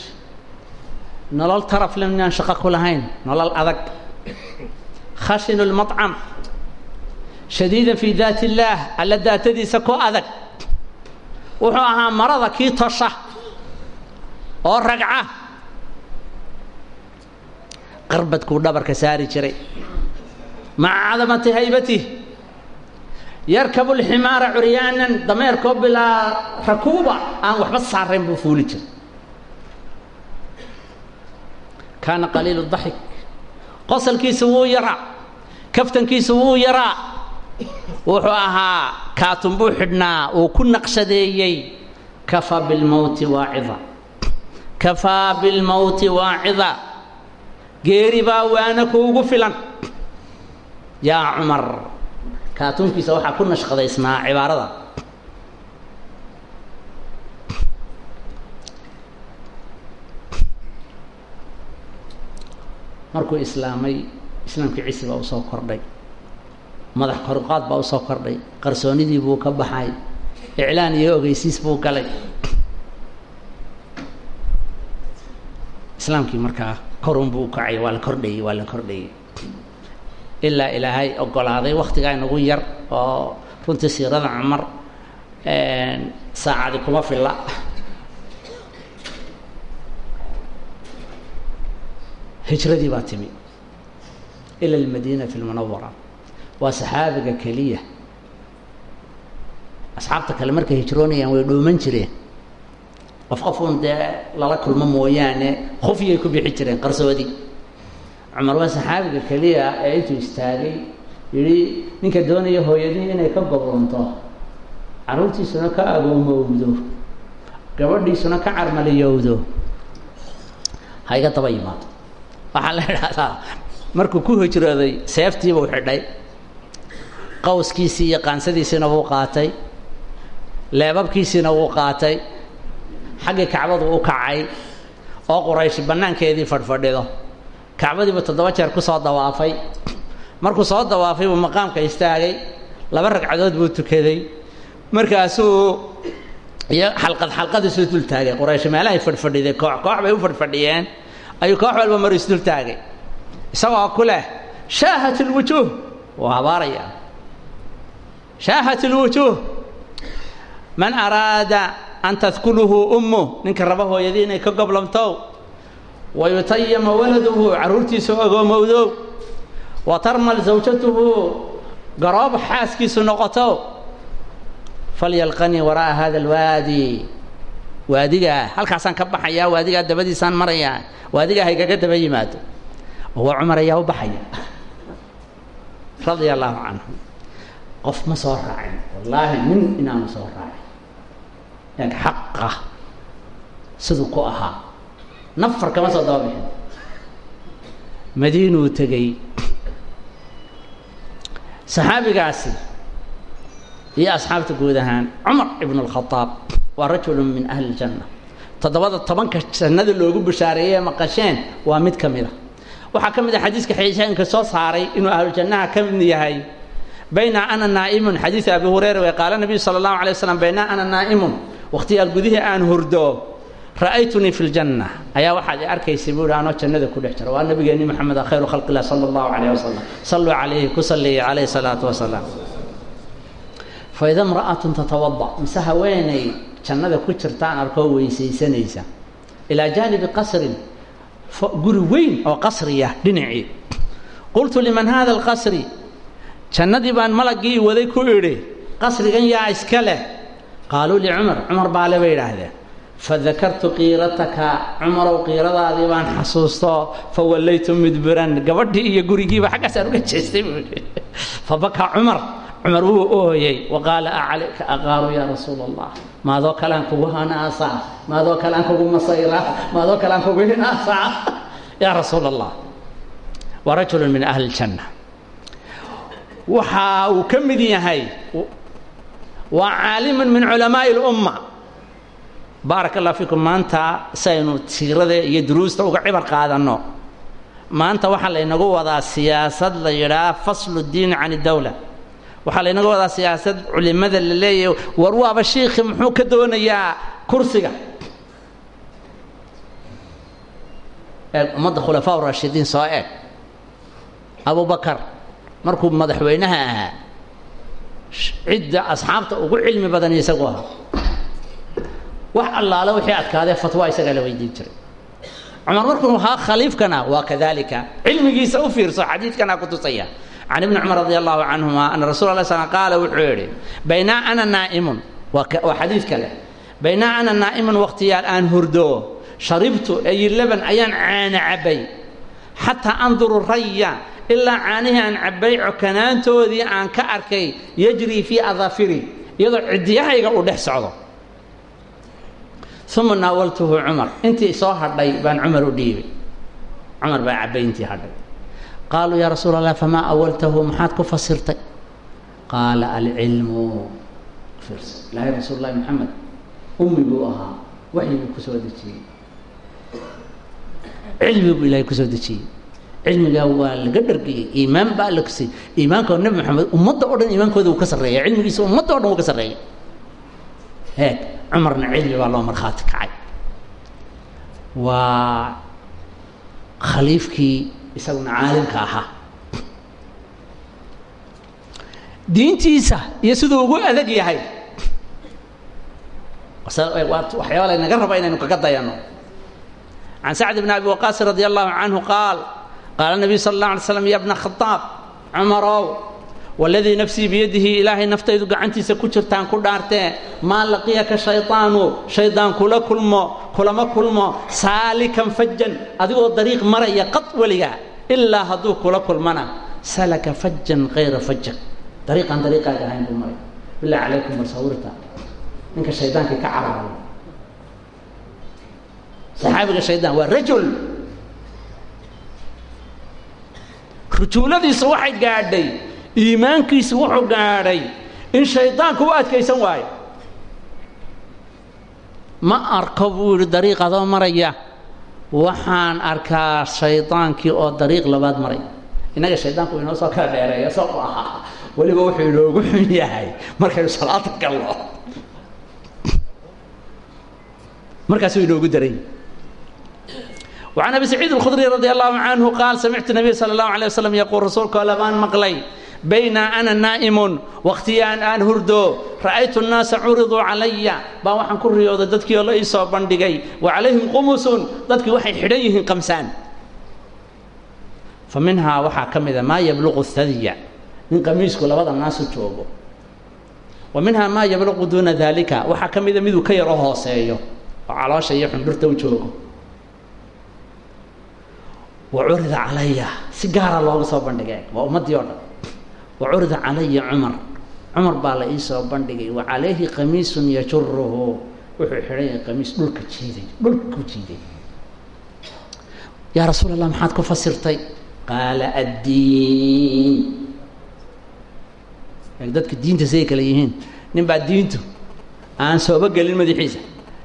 S3: nolol taraf le minaan shaqo ku lahayn nolol adag. Khashinu lmacam shadiidan fii daat illaah alla daatadiisa ku adag. Wuxuu ahaa marada kii tosha oo ragca. Qarbadkuu dhabarka saari jiray. Maca cadamati haybatih yarkabu lximaara curyaanan dameerkoo bilaa rakuuba aan waxba saarayn buu fuuli jiray kaana qaliilu daxik. Qosalkiisa wuu yaraa. Kaftankiisa wuu yaraa. Wuxuu ahaa kaatun buu xidhnaa uu ku naqshadeeyey kafaa bilmowti waacida. Kafaa bilmowti waacida. Geeri baa waana kuugu filan. Yaa cumar kaatunkiisa waxaa ku nashqadaysnaa cibaarada markuu islaamay islaamkii cisi baa u soo kordhay. Madax koruqaad baa u soo kordhay. Qarsoonidii buu ka baxay. Iclaan iyo ogeysiis buu galay. Islaamkii markaa korun buu ukacay waa la kordhayey waa la kordhayey. Ilaa ilaahay ogolaaday waktigaa inagu yar oo runtii siirada cumar saacadi kuma filla hijradii baa timi ila almadiinati almunawara waa saxaabiga keliya. Asxaabta kale markay hijroonayaan way dhooman jireen. Qof qofuun dee lala kulmo mooyaane khufyay ku bixi jireen qarsoodi. Cumar waa saxaabiga keliya ee intuu istaagay yidhi ninka doonaya hooyadii inay ka goblonto carruurtiisuna ka agoomowdo gabadhiisuna ka carmaliyowdo. Ha iga daba yimaado waxaa la idhaahdaa markuu ku hijrooday seeftiibuu xidhay qawskiisii iyo qaansadiisiina wuu qaatay leebabkiisiina wuu qaatay xaggii kacbadu u kacay oo qurayshi bannaankeedii fadhfadhido kacbadiibuu toddoba jeer ku soo dawaafay. Markuu soo dawaafay buu maqaamka istaagay laba ragcadood buu tukaday. Markaasuu iyo xalqad xalqadiisu dul taagay. Quraysh meelahay fadhfadhiday koox koox bay u fadhfadhiyeen ayuu koox walba mar isdul taagay. Isagoo ku leh shaahat alwujuuh wuu habaaraya shaahat alwujuuh man araada an tadkuluhu ummu. Ninka raba hooyadii inay ka goblamto. Wayutayama waladuhu. Carruurtiisu ogoomowdow wa tarmal zawjatuhu. Garoob xaaskiisu noqoto. Falyalqanii waraa'a hada alwaadi waadigaa halkaasaan ka baxayaa waadigaa dabadiisaan marayaa waadigaa haygaga daba yimaado waa cumar ayaa u baxaya. Radia allahu canhu qof ma soo raacin. Wallaahi nin inaanu soo raacin. Eeg xaqa siduu ku ahaa. Nafar kama soo daba bixin madiinuu tegey. Saxaabigaasi iyo asxaabta guud ahaan cumar ibn اlkhadaab waa rajulu min ahli اljanna toddobada tobanka jannada loogu bishaareeyey maqasheen waa mid ka mid a waxaa ka mid a xadiiska xiiseenka soo saaray inuu ahlujannaha ka mid yahay. Bayna ana naa'imun xadiidu abi hurayra way qaala nabiyu sala allahu alay waslam bayna ana naa'imun wakhtiyaal gudihii aan hurdo ra'aytunii fi ljanna ayaa waxaad i arkaysay buu ihi anoo jannada ku dhex jira waa nabigeenni maxameda khayru khalqi illah sala allahu calayh wasalam salluu calayhi ku salliya calayhi salaatu wasalaam. Faida imra'atun tatawada mise haweenay jannada ku jirtaan arkoo weysaysanaysa ilaa jaanibi qasrin guri weyn oo qasriya dhinacii qultu liman hada alqasri? Jannadii baan malaggii waday ku idhi qasrigan yaa iska leh. Qaaluu licumar cumar baale bay idhaahdeen. Fadakartu qiirataka cumarow qiiradaadii baan xasuusto fawallaytu midbiran gabadhii iyo gurigiiba xaggaasaan uga jeestay buu cumar cumar wuu ooyey waqaala acalayka aqaaru yaa rasuula allah maadoo kalean kugu hanaasaa maadoo kalean kugu masayraa maadoo kalean kugu hinaasaa yaa rasuula allah wa rajulu min ahli ljanna. Waxa uu ka mid yahay waa caalimun min culamaa'i lumma. Baaraka allah fiikum maanta saynu siirada iyo duruusta uga cibar qaadanno. Maanta waxaa laynagu wadaa siyaasad la yidhaha faslu diin can idowla waxaa laynaga wadaa siyaasad culimada la leeyahay war waaba shiikhi muxuu ka doonayaa kursiga? Eeg ummadda khulafaa raashidiin soo eeg. Abubakar markuu madaxweynaha ahaa cidda asxaabta ugu cilmi badan isagu ahaa. Wax allaale wixii adkaadee fatwa isagaa la weydiin jiray. Cumar markuu ahaa khaliifkana waa kadalika cilmigiisa u fiirso xadiidkana ku tusaya can ibni cumar radi allahu canhuma ana rasul la sl qaala wuxuu yidhi baynaa ana naa'imun waa xadiid kale baynaa ana naa'imun wakhtiyaal aan hurdo sharibtu ay laban ayaan caana cabbay xataa anduru raya ilaa caanihii aan cabbay cokanaantoodii aan ka arkay yajrii fii adaafiri iyadoo ciddiyahayga uu dhex socdo uma naawaltuhu cumar intii soo hadhay baan cumar u dhiibay cumar baa cabbay intii hadhay qaaluu yaa rasuula allah famaa awaltahu maxaad ku fasirtay qaala alcilmu ilaahay rasuul lahi maxamed ummi buu ahaa waxyi buu ku soo dejiyey cilmi buu ilahay ku soo dejiyey cilmigaa waa laga dhargiyey iimaan baa la kusay iimaanka nebi maxamed ummadda o dhan iimaankooda wuu ka sarreeya cilmigiisa ummadda o dhan wuu ka sarreeya heeg cumarna cilmi baa loo markhaati kacay waa khaliifkii isaguna caalimka ahaa. Diintiisa iyo siduu ugu adag yahay. Waxyaaba laynaga raba inaynu kaga dayano. Can sacd bn abi waqaasin radi allahu canhu qaal qaala nabiyu sala اllah alay slam ya bna khadaab cumarow waladii nafsii biyadihi ilaahay naftaydu gacantiisa ku jirtaan ku dhaartee maa laqiyaka shayطaanu shaydaan kula kulmo kulama kulmo saalikan fajan adigoo dariiq maraya qad weliga ilaa hadduu kula kulmana salaka fajan kayra fajak dariiqaan dariiqaaga ahayn buu maray. Bilahi calaykum balsawirta ninka shaydaankii ka cararayo saxaabiga shaydaan waa rajul. Rujuuladiisu waxay gaadhay iimaankiisu wuxuu gaadhay. In shaydaanku u adkaysan waayo ma arko buu yidhi dariiq adoo maraya waxaan arkaa shaydaankii oo dariiq labaad maray innaga shaydaanku inoo soo kala dheereeya soo ahaa weliba wuxuu inoogu xun yahay markaynu salaada galno markaasuu inoogu daray وعن أبي سعيد الخضري رضي الله عنه قال سمعت النبي صلى الله عليه وسلم يقول رسولك لبان baynaa ana naa'imun. Wakhtigii aan hurdo. Ra'aytu naasa curiduu calaya baa waxaan ku riyooday dadkii la ii soo bandhigay. Wa calayhim qumusun. Dadkii waxay xidhan yihiin qamsaan. Fa minhaa waxaa ka mida maa yabluqu thadiya nin qamiisku labada naasu joogo. Wa minhaa maa yabluqu duuna daalika waxaa ka mida miduu ka yaroo hooseeyo. Oo caloosha iyo xundhurta u joogo. Wa curida calaya si gaara loogu soo bandhigeen waa ummaddii oo dhan wacurida calaya cumar cumar baa la ii soo bandhigay wa calayhi qamiisun yajuruhu wuxuu xidhan yahay qamiis dhulka jiiday dhulka jiiday yaa rasuul allah maxaad ku fasirtay qaala addiin dadka diinta siday kale yihiin nin baa diintu aan sooba gelin madaxiisa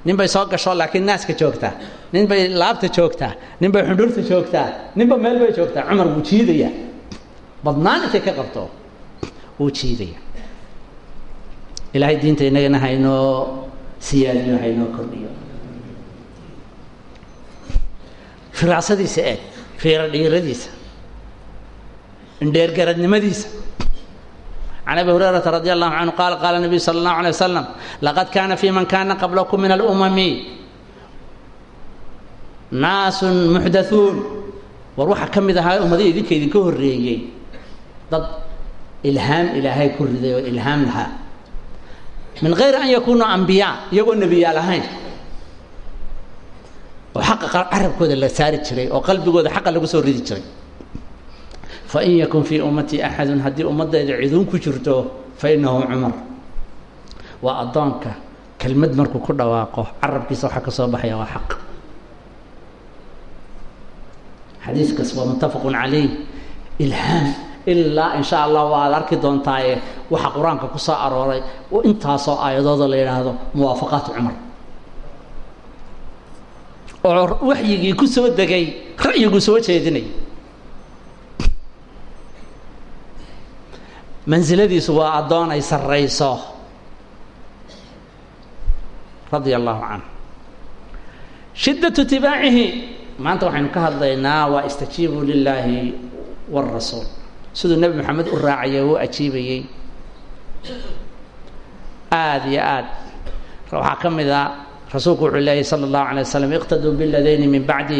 S3: nin bay soo gasho laakiin naaska joogtaa nin bay laabta joogtaa nin bay xundhurta joogtaa ninba meel bay joogtaa cumar wuu jiidayaa badnaan ka qabto wuu jiidaya. Ilaahay diinta inagana haynoo siyaadiyo haynoo kordhiyo. Firacsadiisa eeg fiiro indheergaradnimadiisa. Can abi hurayrata radi allahu canhu qaala qaala nabiyu sala allahu alay wasalam laqad kaana fii man kaana qablakum min alumami naasun muxdathuun war waxaa ka mid ahaa ummadii idinka idinka horreeyey ilhaam ilaahay ku riday oo ilhaam lahaa. Min gayri an yakunuu ambiyaa iyagoo nebiyaal ahayn oo xaqa carabkooda la saari jiray oo qalbigooda xaqa lagu soo ridi jiray. Fain yakun fii ummatii axadun haddii ummaddayda ciduun ku jirto fa inahu cumar. Waa addoonka kelmad markuu ku dhawaaqo carabkiisa waxaa ka soo baxaya waa xaq. Xadiiskaas waa muttafaqun calayh ilhaam ilaa in sha allah waad arki doontaaye waxa qur'aanka ku soo arooray oo intaasoo aayadooda la yidhaahdo muwaafaqaat cumar. Oo waxyigii ku soo degay ra'yiguu soo jeedinay. Mansiladiisu waa addoon ay sarrayso. Radia allahu canhu. Shiddatu tibaacihi maanta waxaynu ka hadlaynaa waa istajiibuu lilaahi wاrasuul siduu nebi moxamed u raacayay u ajiibayey aada iyo aad. Waxaa ka mid a rasuulku wuxuu leeyay salى اllahu alay waslm iqtaduu biladayni min bacdi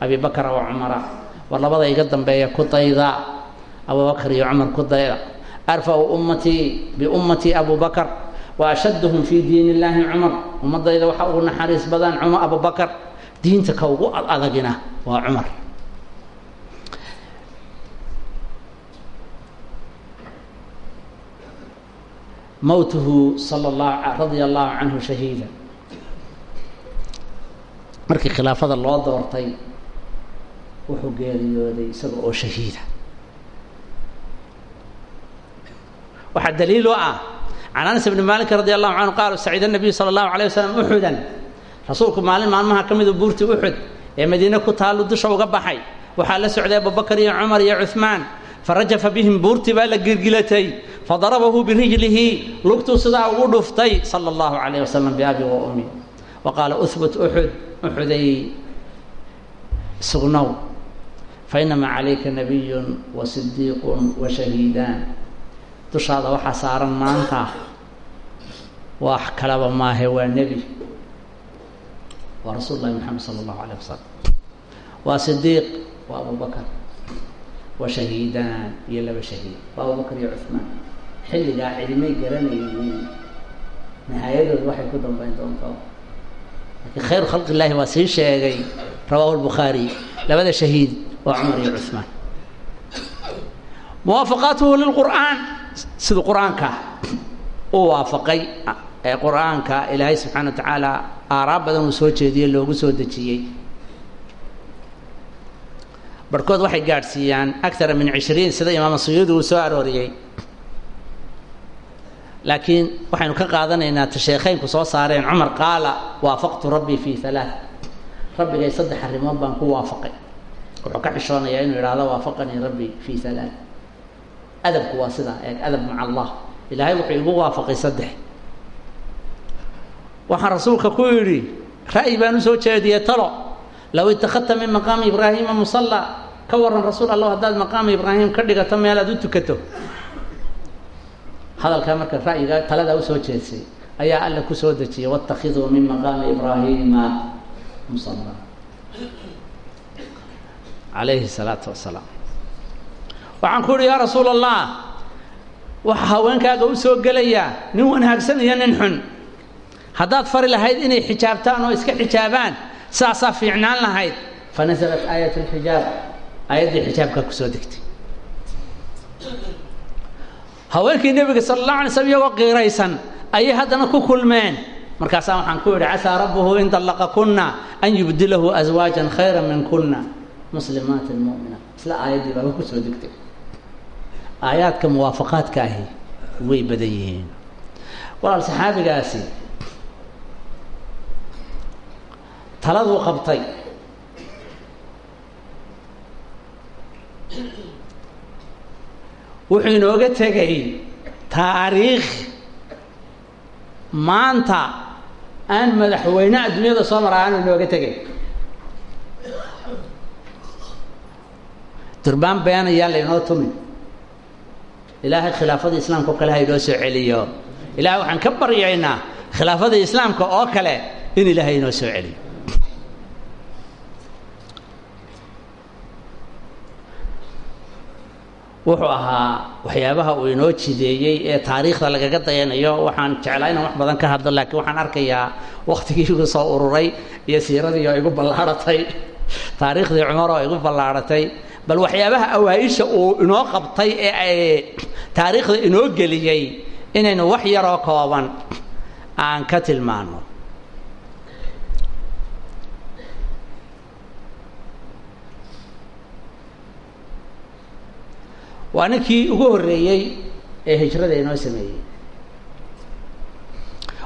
S3: abi bakra wa cumara war labada iga dambeeya ku dayda abubakr iyo cumar ku dayda. Arfacu ummatii biummatii abu bakr waashadhum fii diin illaahi cumar. Ummadayda waxaa ugu naxariis badan cumar abubakar diinta ka ugu adagina waa cumar mowtuhu sal la radia allahu canhu shahiida. Markii khilaafada loo doortay wuxuu geeriyooday isaga oo shahiida. Waxaa daliil u ah can anas bni maalik radi allahu canhu qaal saciid nabiyu sala allahu alay wasalam uxudan rasuulku maalin maalmaha ka midu buurtii uxud ee madiine ku taallu dusha uga baxay waxaa la socday abubakar iyo cumar iyo cuhmaan farajafa bihim buurtii baa la girgilatay fadarabahu birijlihi lugtuu sidaa ugu dhuftay sala allahu calayh wasalam biabi wa ummi wa qaala uhbut uxud uxuday sugnow fainamaa calayka nabiyun wa sidiiqun wa shahiidaan dushaada waxaa saaran maanta wax kalaba maahe waa nebi waa rasuul llahi moxamed sala allahu alayh wasalam waa sidiiq waa abubakar waa shahiidaan iyo laba shahiid waa abubakar iyo cuhmaan xilligaa cidimay garanayeen nihaayadooda waxay ku dambeyn doonto. Laakiin khayru khalqi illaahi waa sii sheegay rawaahu lbukhaari labada shahiid waa cumar iyo cuhmaan muwaafaqaatuhu lilqur'aan. Siduu qur'aanka u waafaqay ee qur'aanka ilaahay subxaana wa tacaala aaraa badan uu soo jeediyey loogu soo dejiyey barhkood waxay gaadhsiiyaan akara min cishriin sida imaam suyuudi uu soo arooriyey. Laakiin waxaynu ka qaadanaynaa tasheekheynku soo saareen cumar qaala waafaqtu rabbii fi halaath rabbigay saddex arrimood baan ku waafaqay. Wuxuu ka xishoonayaa inuu idhaahdo waafaqanii rabbii fi halaath adabku waa sidaa eeg adab maca allah. Ilaahay wuxuu igu waafaqay saddex. Waxaan rasuulka ku yidhi ra'yi baan u soo jeediyey talo low itakadta min maqaami ibraahiima musalla ka waran rasuul allah haddaad maqaama ibraahim ka dhigato meel aad u tukato hadalkaa marka ra'yiga taladaa usoo jeedsay ayaa alla ku soo dejiyey waاtakiduu min maqaami ibraahiima musalla calayhi الsalaatu wasalaam waxaan ku uhi yaa rasuul allah waxa haweenkaaga u soo gelayaa nin wanaagsan iyo nin xun haddaad fari lahayd inay xijaabtaan oo iska xijaabaan sidaasaa fiicnaan lahayd. Fanasalat aayat اlxijaab aayaddii xijaabkaa ku soo degtay. Haweenkii nebiga sala اllahu alay slm iyagoo qiiraysan ayay haddana ku kulmeen? Markaasaa waxaan ku yidhi casaa rabbuhu in dallaqa kuna an yubdilahu aswaajan khayra min kuna muslimaatin mu'minaat isla aayaddii baaba ku soo degtay. Aayaadka muwaafaqaadka ahi way badan yihiin. Walaal saxaabigaasi taladuu qabtay. Wuxuu inooga tegay taariikh maanta aan madaxweyne adduunyada soo mara aanu inooga tegay. Durbaan been ayaa laynoo tumi ilaahay khilaafadii islaamka oo kale ha inoo soo celiyo. Ilahay waxaan ka baryaynaa khilaafadii islaamka oo kale in ilaahay inoo soo celiyo wuxuu ahaa waxyaabaha uu inoo jideeyey ee taariikhda lagaga dayanayo. Waxaan jeclaa inaan wax badan ka hadlo laakiin waxaan arkayaa waktigii igu soo ururay iyo siiradii oo igu ballaadhatay taariikhdii cumar oo igu ballaadhatay bal waxyaabaha awaa-isha uu inoo qabtay ee ay taariikhda inoo geliyey inaynu wax yaroo kooban aan ka tilmaano waa ninkii ugu horreeyey ee hijrada inoo sameeyey.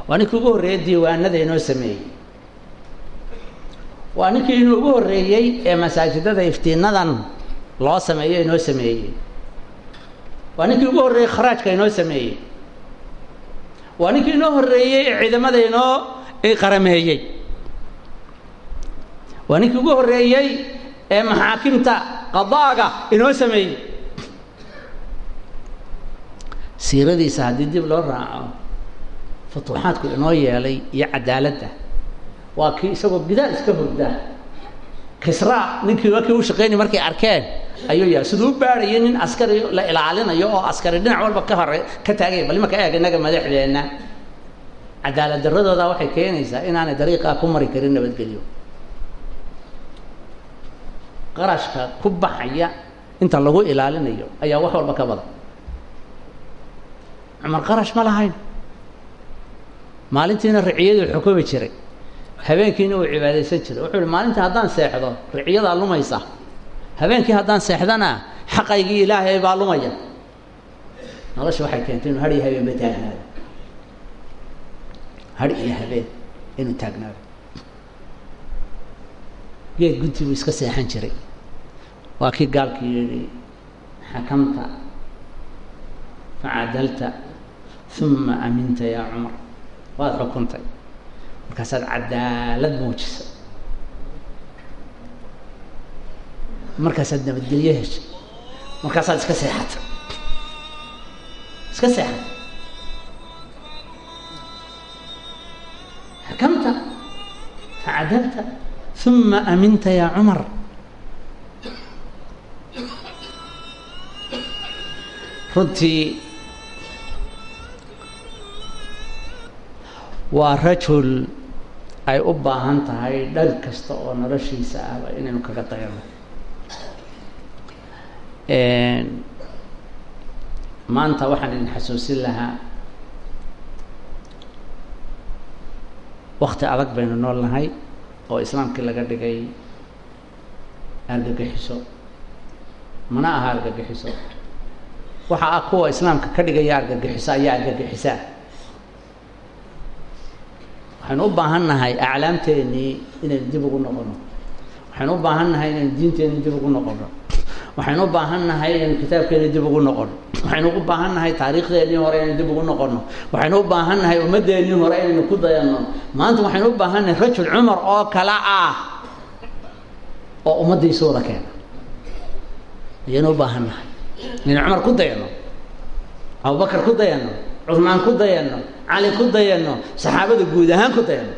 S3: Waa ninkii ugu horreeyey diiwaanada inoo sameeyey. Waa ninkii inuu ugu horreeyey ee masaajidada iftiinadan loo sameeyo inoo sameeyey. Waa ninkii ugu horreeyey kharaajka inoo sameeyey. Waa ninkii inoo horreeyey ee ciidamada inoo qarameeyey. Waa ninkii ugu horreeyey ee maxaakimta qadaaga inoo sameeyey siiradiisa haddii dib loo raaco futuuxaadku inoo yeelay iyo cadaaladda. Waa kii isagoo gidaar iska hurda. Kisra ninkii waa kii u shaqeynay markay arkeen. Ayuu yahay siduu u baadhayay nin askari la ilaalinayo oo askari dhinac walba ka hore ka taagaya bal imanka eeg innaga madaxdeenna. Cadaalad darradooda waxay keenaysaa inaanay dariiqaa ku mari karin nabadgelyo. Qarashka ku baxaya inta lagu ilaalinayo ayaa wax walba ka badan cumar qarash ma lahayn. Maalintiina riciyaduu xukumi jiray. Habeenkiina uu cibaadaysan jiray. Wuxuu ihi maalintii haddaan seexdo riciyadaa lumaysa. Habeenkii haddaan seexdana xaqaygii ilaahay baa lumaya. Nolosha waxay keentay inuu har iyo habeenba taagnaado har iyo habeen inuu taagnaado geed gunti buu iska seexan jiray. Waa kii gaalkii yidhi xakamta facadalta uma aminta yaa cumar waad xukuntay markaasaad cadaalad muujisay markaasaad nabadgelyo heshay markaasaad iska seexatay iska seexatay xakamta facadalta uma aminta yaa cumar runtii waa rajul ay u baahan tahay dhal kasta oo noloshiisa ahba inaynu kaga dayano maanta waxaan idin xasuusin lahaa wakti adag baynu nool nahay oo islaamkii laga dhigay argagixiso. Mana aha argagixiso. Waxa ah kuwa islaamka ka dhigaya argagixiso ayaa argagixisaa waxaynu u baahan nahay aclaamteennii inaynu dib ugu noqono. Waxaynu u baahan nahay inaynu diinteenni dib ugu noqono. Waxaynu u baahan nahay inaynu kitaabkeenni dib ugu noqono. Waxaynu u baahan nahay taariikhdeennii hore inaynu dib ugu noqono. Waxaynu u baahan nahay ummaddeennii hore inaynu ku dayanno. Maanta waxaynu u baahan nahay rajul cumar oo kale ah oo ummaddiisa wada keena. Ayaynu u baahan nahay inaynu cumar ku dayano abubakar ku dayano cuhmaan ku dayano cali ku dayano saxaabada guud ahaan ku dayano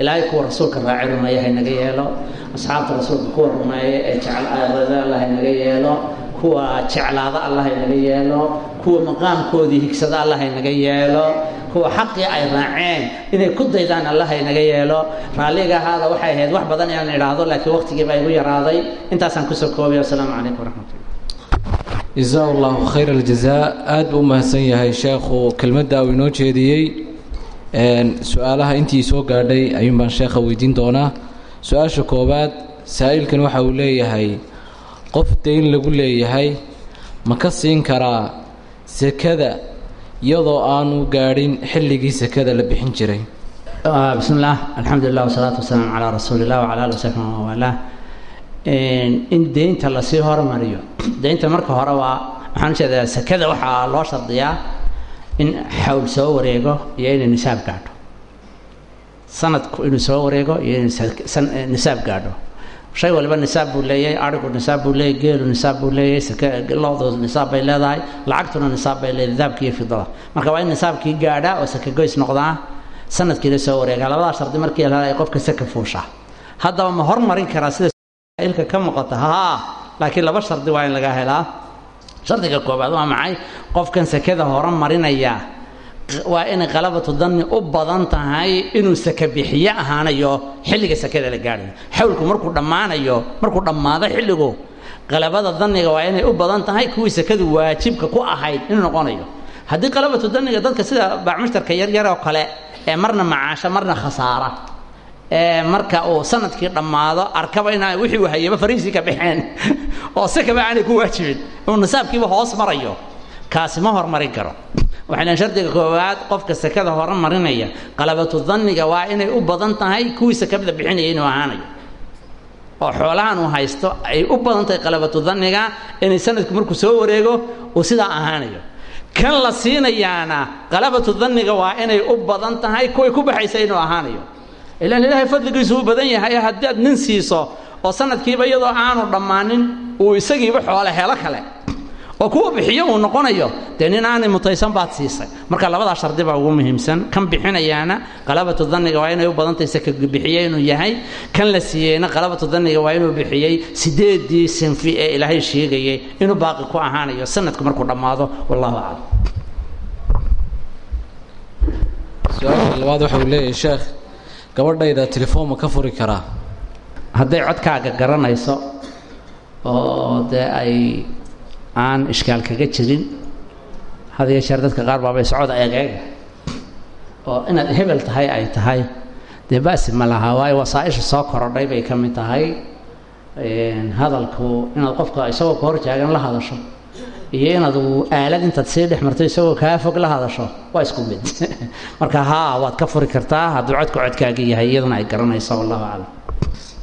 S3: ilaahay kuwa rasuulka raaci rumeeye haynaga yeelo. Asxaabta rasuulka kuwa rumeeye ee jeclaada alla haynaga yeelo. Kuwa jeclaada alla haynaga yeelo. Kuwa maqaamkoodii higsada alla haynaga yeelo. Kuwa xaqii ay raaceen inay ku daydaan alla haynaga yeelo. Raalliga ahaada waxay ahayd wax badan inaan idhaahdo laakiin waqtigii baa igu yaraaday. Intaasaan ku soo koobay wasalaamu calaykum waraxmatullah
S4: jasaa allahu khayr aljazaa aada buu u mahadsan yahay sheekhu. Kelmadda uu inoo jeediyey. Su'aalaha intii soo gaadhay ayuun baan sheekha weydiin doonaa. Su'aasha koowaad saa-iilkan waxa uu leeyahay qof dayn lagu leeyahay ma ka siin karaa sekada iyadoo aanu gaadhin xilligii sekada la bixin jiray.
S3: Bismi illah alxamdu lilah wasalaatu wasalaamu calaa rasuuli illah wacala ali wasaxbi man waalaa in deynta la sii hormariyo. Deynta marka hore waa waxaan u jeedaa sekada waxaa loo shardiyaa in xawl soo wareego iyo inay nisaab gaadho. Sanadku inuu soo wareego iyo inay nisaab gaadho. Shay waliba nisaab buu leeyahay arigu nisaab buu leeyahy geelu nisaab buu leeyahay loodu nisaab bay leedahay lacagtuna nisaab bay leedahay dahabki iyo fidada. Marka waa in nisaabkii gaadhaa oo seke goys noqdaa sanadkiina soo wareegaa. Labadaa shardi markii la qofka seke fuushaa. Haddaba ma hormarin karaa sida ilka ka muuqata haa laakiin laba shardi waa in laga helaa. Shardiga koobaad waa maxay? Qofkan sekada hore marinaya. Waa inay qalabatu danni u badan tahay inuu saka bixiye ahaanayo xilliga sakada la gaadhayo xawlku markuu dhammaanayo markuu dhammaado xilligu qalabada danniga waa inay u badan tahay kuwii sakadu waajibka ku ahayd inuu noqonayo. Haddii qalabatu danniga dadka sida baacmushtarka yaryar oo kale ee marna macaasho marna khasaara marka uu sannadkii dhammaado arkaba inaa wixii uu hayaba fariisii ka baxeen oo sakaba aanay ku waajibin. Uu nisaabkiiba hoos marayo. Kaasi ma hormarin karo. Waxay shardiga koowaad qofka sakada hore marinaya qalabatu danniga waa inay u badan tahay kuwii sakada bixinaya inuu ahaanayo. Oo xoolahan uu haysto ay u badan tahay qalabatu danniga inay sanadku markuu soo wareego uu sidaa ahaanayo. Kan la siinayaana qalabatu danniga waa inay u badan tahay kuway ku baxaysa inuu ahaanayo ilaan ilaahay fadligiisu u badan yahay haddii aad nin siiso oo sanadkiiba iyadoo aanu dhammaanin uu isagiiba xoole helo kale oo kuwa bixiyo uu noqonayo dee nin aanay mutaysan baad siisay. Marka labadaa shardi baa ugu muhiimsan. Kan bixinayaana qalabatu danniga waa inay u badantahay saka bixiye inuu yahay. Kan la siiyeyna qalabatu danniga waa inuu bixiyey sideedii sinfi ee ilaahay sheegayay inuu baaqi ku ahaanayo. Sanadku markuu dhammaado wallahu aclam
S4: gabadhayda telefoon ma ka furi karaa?
S3: Hadday codkaaga garanayso oo dee ay aan ishkaal kaga jirin had iyo jeer dadka qaar baabay socod eegeega oo inaad hebel tahay ay tahay. Dee basi ma laha waayo wasaaisha soo korodhay bay ka mid tahay. Hadalku inaad qofka isagoo ka hor jaagan la hadasho iyo inaad aalad intaad sii dhex marto isagoo kaa fog la hadasho waa isku mid. Marka haa waad ka furi kartaa hadduu codku codkaaga yahay iyaduna ay garanayso wallahu aclam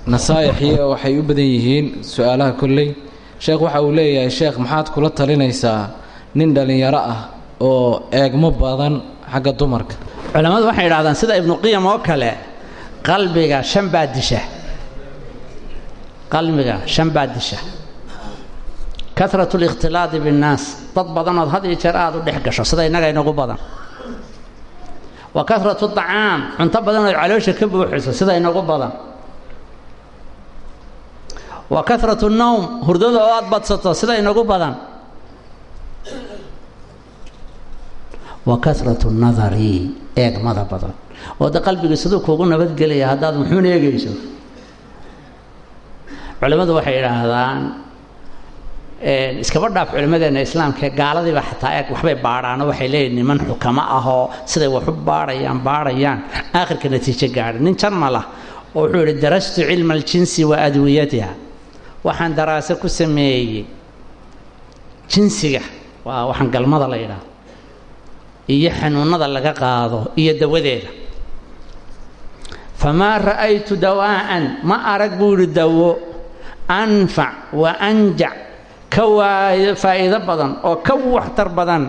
S4: nasaaixii waxay u badan yihiin su'aalaha kolley. Sheekh waxa uu leeyahay sheekh maxaad kula talinaysaa nin dhallinyaro ah oo eegmo badan xagga dumarka?
S3: Culammadu waxay idhahdaan sida ibnuqiyam oo kale qalbiga shan baa disha. Qalbiga shan baa disha karatu likhtilaadi binnaas. Dad badan badanood had iyo jeer aada u dhex gasho. Sida innaga inagu badan. Wa karatu dacaam cunto badan badanood caloosha ka buuxiso sida inagu badan. Wa karatu nowm hurdada oo aada badsato. Sida inagu badan. Wa karatu nadari eegmada badan. Oo de qalbiga siduu kuugu nabadgelaya haddaad muxuun eegayso culimmadu waxay idhaahdaan iskaba dhaaf culimmadeena islaamka gaaladiiba xataa eeg waxbay baadhaano waxay leeyihiin niman xukamo ahoo siday waxu baadhayaan baadhayaan aakhirka natiijo gaadha. Nin jarmal ah oo wuxuu yidhi darastu cilma aljinsi wa adwiyatiha. Waxaan daraaso ku sameeyey jinsiga waa waxaan galmada la yidhaahdo iyo xanuunada laga qaado iyo dawadeeda. Famaa ra'aytu dawaa'an ma arag buu yidhi dawo anfac wa anjac ka faa'iido badan oo ka waxtar badan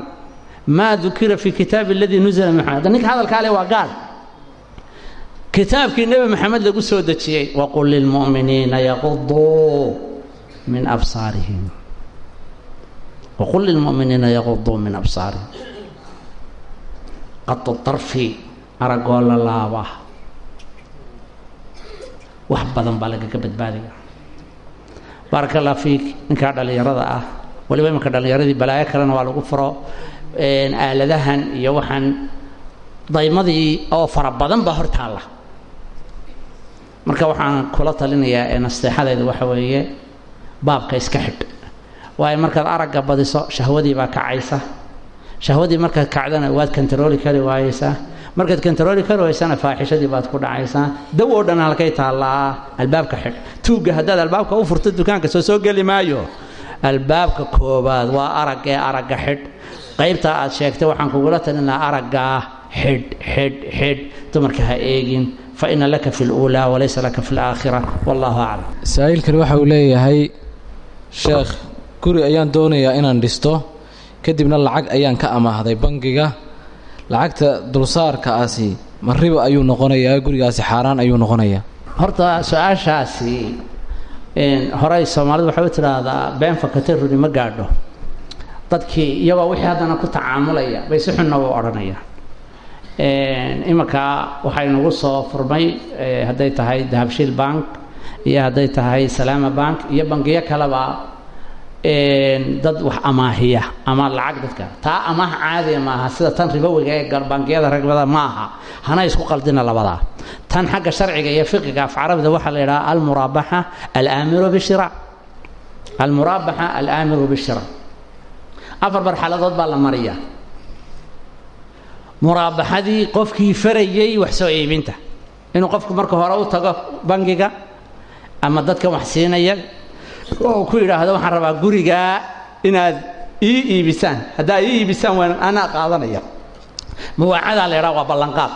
S3: maa dukira fi kitaabi aladii nuzila maxamed ninka hadalkaa le waa gaal. Kitaabkii nebi maxamed lagu soo dejiyey waqul lilmu'miniina yaquduu min absaarihim. Waqul lilmu'miniina yaquduu min absaarihim. Qadu darfi aragoo la laaba wax badan baa lagaga badbaadaya baaraka allah fiik. Ninkaa dhallinyarada ah. Waliba iminka dhallinyaradii balaayo kalena waa lagu furo aaladahan iyo waxaan daymadii oo fara badan baa hor taalla marka waxaan kula talinayaa ee nasteexadeedu waxa weeye baabka iska xidh. Waayo markaad aragga badiso shahwadii baa kacaysa. Shahwadii markaad kacdana waad kantarooli kari waayeysaa markaad kantarooli kari waysana faaxishadii baad ku dhacaysaa. Daw oo dhan halkay taallaa albaabka xidh tuugga haddaad albaabka u furto dukaanka soo soo geli maayo. Albaabka koobaad waa arag ee aragga xidh qaybtaa aad sheegtay waxaan kugula talinaa araggaa xidh xidh xidh dumarka ha eegin. Fa ina laka fi luulaa walaysa laka fi laakhira wallahu aclam.
S4: Saa-iilkani waxa uu leeyahay sheekh guri ayaan doonayaa inaan dhisto. Kadibna lacag ayaan ka amaahday bangiga lacagta dulsaarkaasi ma riba ayuu noqonayaa gurigaasi xaaraan ayuu noqonayaa
S3: horta su'aashaasi horey soomaalidu waxay u tidhaahdaa been fakatay runi ma gaadho. Dadkii iyagoo wixii haddana ku tacaamulaya bay si xunna u odhanayaan. Iminka waxay nagu soo furmay hadday tahay dahabshiil bank iyo hadday tahay salaama bank iyo bangiyo kaleba dad wax amaahiya ama lacag dadka. Taa amaah caadiya maaha sida tan ribowiga ee bangiyada ragbada ma aha hana isku qaldina labadaa tan xagga sharciga iyo fiqiga af carabida waxaa la yidhaha almuraabaxa alaamiru bishira. Almuraabaxa alaamiru bishira. Afar marxaladood baa la mariyaa. Muraabaxadii qofkii farayey wax soo iibinta. Inuu qofku marka hore u tago bangiga ama dadkan wax siinaya oo ku yidhaahdo waxaan rabaa gurigaa inaad ii iibisaan. Haddaa ii iibisaan waan anaa qaadanaya. Muwaacadaa la yidhaha waa ballanqaad.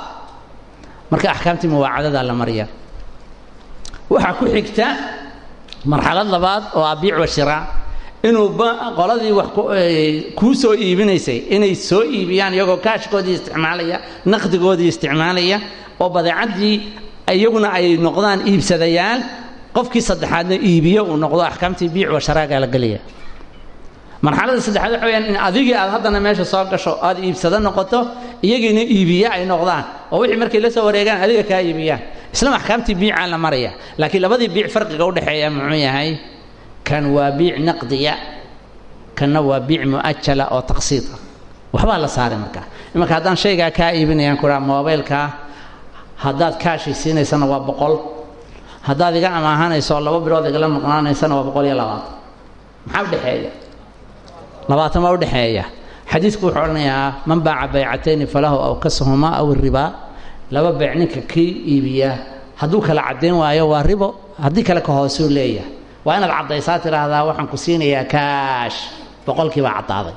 S3: Marka axkaamtii muwaacadadaa la mariya. Waxaa ku xigta marxalad labaad oo abiic wa shiraa inuu qoladii wax kuu soo iibinaysay inay soo iibiyaan iyagoo kaashkoodii isticmaalaya naqdigoodii isticmaalaya oo badeecaddii iyaguna ay noqdaan iibsadayaal qofkii saddexaadna iibiyo uu noqdo axkaamtii biic wa sharaagaa la gelaya marxalada saddexaad waxa weyaan in adigii aad haddana meesha soo gasho aad iibsado noqoto iyagiina iibiye ay noqdaan oo wixii markay la soo wareegaan adiga kaa iibiyaan. Islam axkaamtii biicaa la maraya laakiin labadii biic farqiga udhexeeya muxuu yahay kan waa biic naqdiya kanna waa biic mu'ajala oo taqsiid ah. Waxbaa la saaray markaa imanka haddaan shaygaa kaa iibinayaan kuraa moobaylkaa haddaad kaashi siinaysana waa boqol haddaad iga amaahanayso oo laba bilood igala maqnaanaysana waa boqol iyo labaatan. Maxaa udhexeeya labaatan baa udhexeeya xadiisku wuxuu odhanayaa man baaca baycatayni falahu aw kasahuma aw ribaa laba beec ninka kii iibiya hadduu kala caddayn waayo waa ribo haddii kale ka hoosuu leeyahay waa inaad caddaysaa tidhaahdaa waxaan ku siinayaa kaash. Boqolkiibaa caddaaday.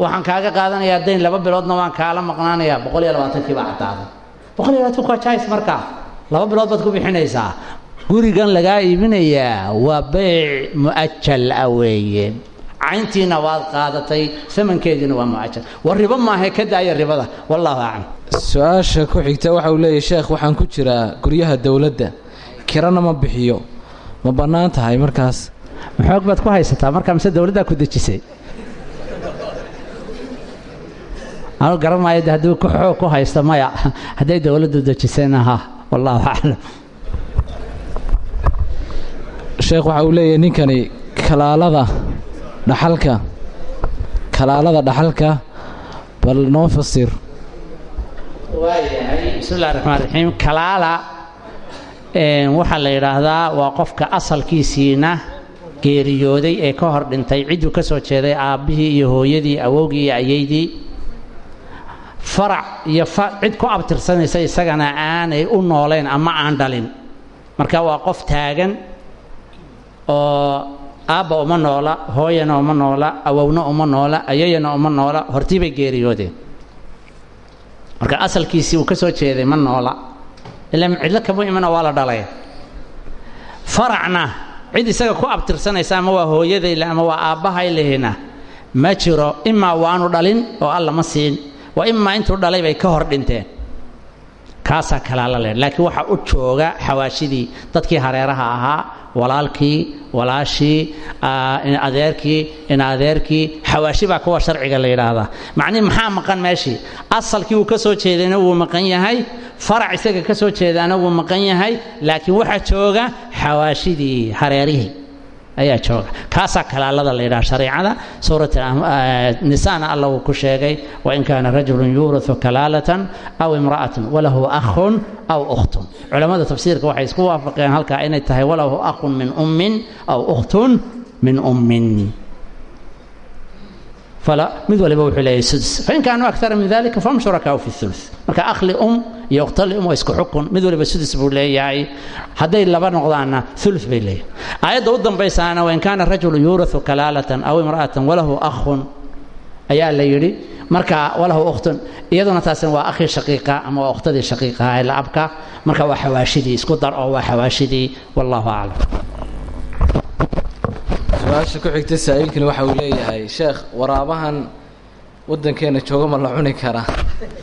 S3: Waxaan kaaga qaadanayaa dayn laba biloodna waan kaala maqnaanayaa. Boqol iyo labaatankiibaa caddaaday. Boqol iyo labaatanku waa jais markaa. Laba bilood baad ku bixinaysaa gurigan lagaa iibinayaa waa beyc mu'ajal ah weeye. Cayntiina waad qaadatay samankeediina waa mu'ajal war ribo maahe ka daaya ribada wallahu aclam.
S4: Su'aasha ku xigta waxa uu leeyahy sheekh waxaan ku jiraa guryaha dowladda. Kirana ma bixiyo. Ma bannaan tahay markaas?
S3: Maxoog baad ku haysataa? Markaa mise dowladdaa ku dejisay? Anu garan maayo de hadduu ku xoog ku haysto maya. Hadday dowladdu dejisayna ha wallahu aclam
S4: sheekh waxa uu leeyahay ninkani kalaalada dhaxalka kalaalada dhaxalka bal noo fasir.
S3: Waayahay bismi raxiim kalaala waxaa la yidhaahdaa waa qofka asalkiisiina geeriyooday ee ka hor dhintay. Cidduu ka soo jeeday aabbihii iyo hooyadii awowgii iyo ayaydii farac iyo cid ku abtirsanaysa isagana aanay u noolayn ama aan dhalin. Marka waa qof taagan oo aabba uma noola hooyana uma noola awowna uma noola ayayana uma noola hortii bay geeriyoodeen. Marka asalkiisii uu ka soo jeeday ma noola ilaa cidlo kama imana waa la dhalay faracna cid isaga ku abtirsanaysa ama waa hooyadayle ama waa aabbahay lehina ma jiro imaa waanu dhalin oo alla ma siin waa imaa intuu dhalay bay ka hor dhinteen kaasaa kalaala leh. Laakiin waxaa u jooga xawaashidii dadkii hareeraha ahaa walaalkii walaashii adeerkii ina adeerkii xawaashi baa kuwa sharciga la yidhaahdaa. Macnihi maxaa maqan meeshii? Asalkii uu ka soo jeedayna wuu maqan yahay farac isaga ka soo jeedaana wuu maqan yahay laakiin waxaa jooga xawaashidii hareerihii ayaa jooga. Kaasaa kalaalada la yidhaha shareicada suurat nisaana alla uu ku sheegay wain kaana rajulun yuurau kalaalatan aw imra'atun walahu akhun aw ukhtun. Culammada tafsiirka waxay isku waafaqeen halkaa inay tahay walahu akhun min ummin aw ukhtun min ummin mid waliba wuxuu leeyahay sudus fain kaanuu akara min dalika fahum shurakaau fi ulu marka akhli um iyo ukhtali um waa isku xukun. Mid waliba sudus buu leeyahay. Hadday laba noqdaanna ulu bay leeyahay aayadda u dambaysaana wain kaana rajulu yuurau kalaalatan aw imra'atan walahu akhun. Ayaa la yidhi marka walahu ukhtun. Iyaduna taasina waa akhii shaqiiqa ama waa ukhtadii shaqiiqaha ee lacabka marka waa xawaashidii isku dar oo waa xawaashidii. Wallahu aclam
S4: su'aasha ku xigta saa'ilkani waxa uu leeyahay sheekh waraabahan waddankeena jooga ma la cuni karaa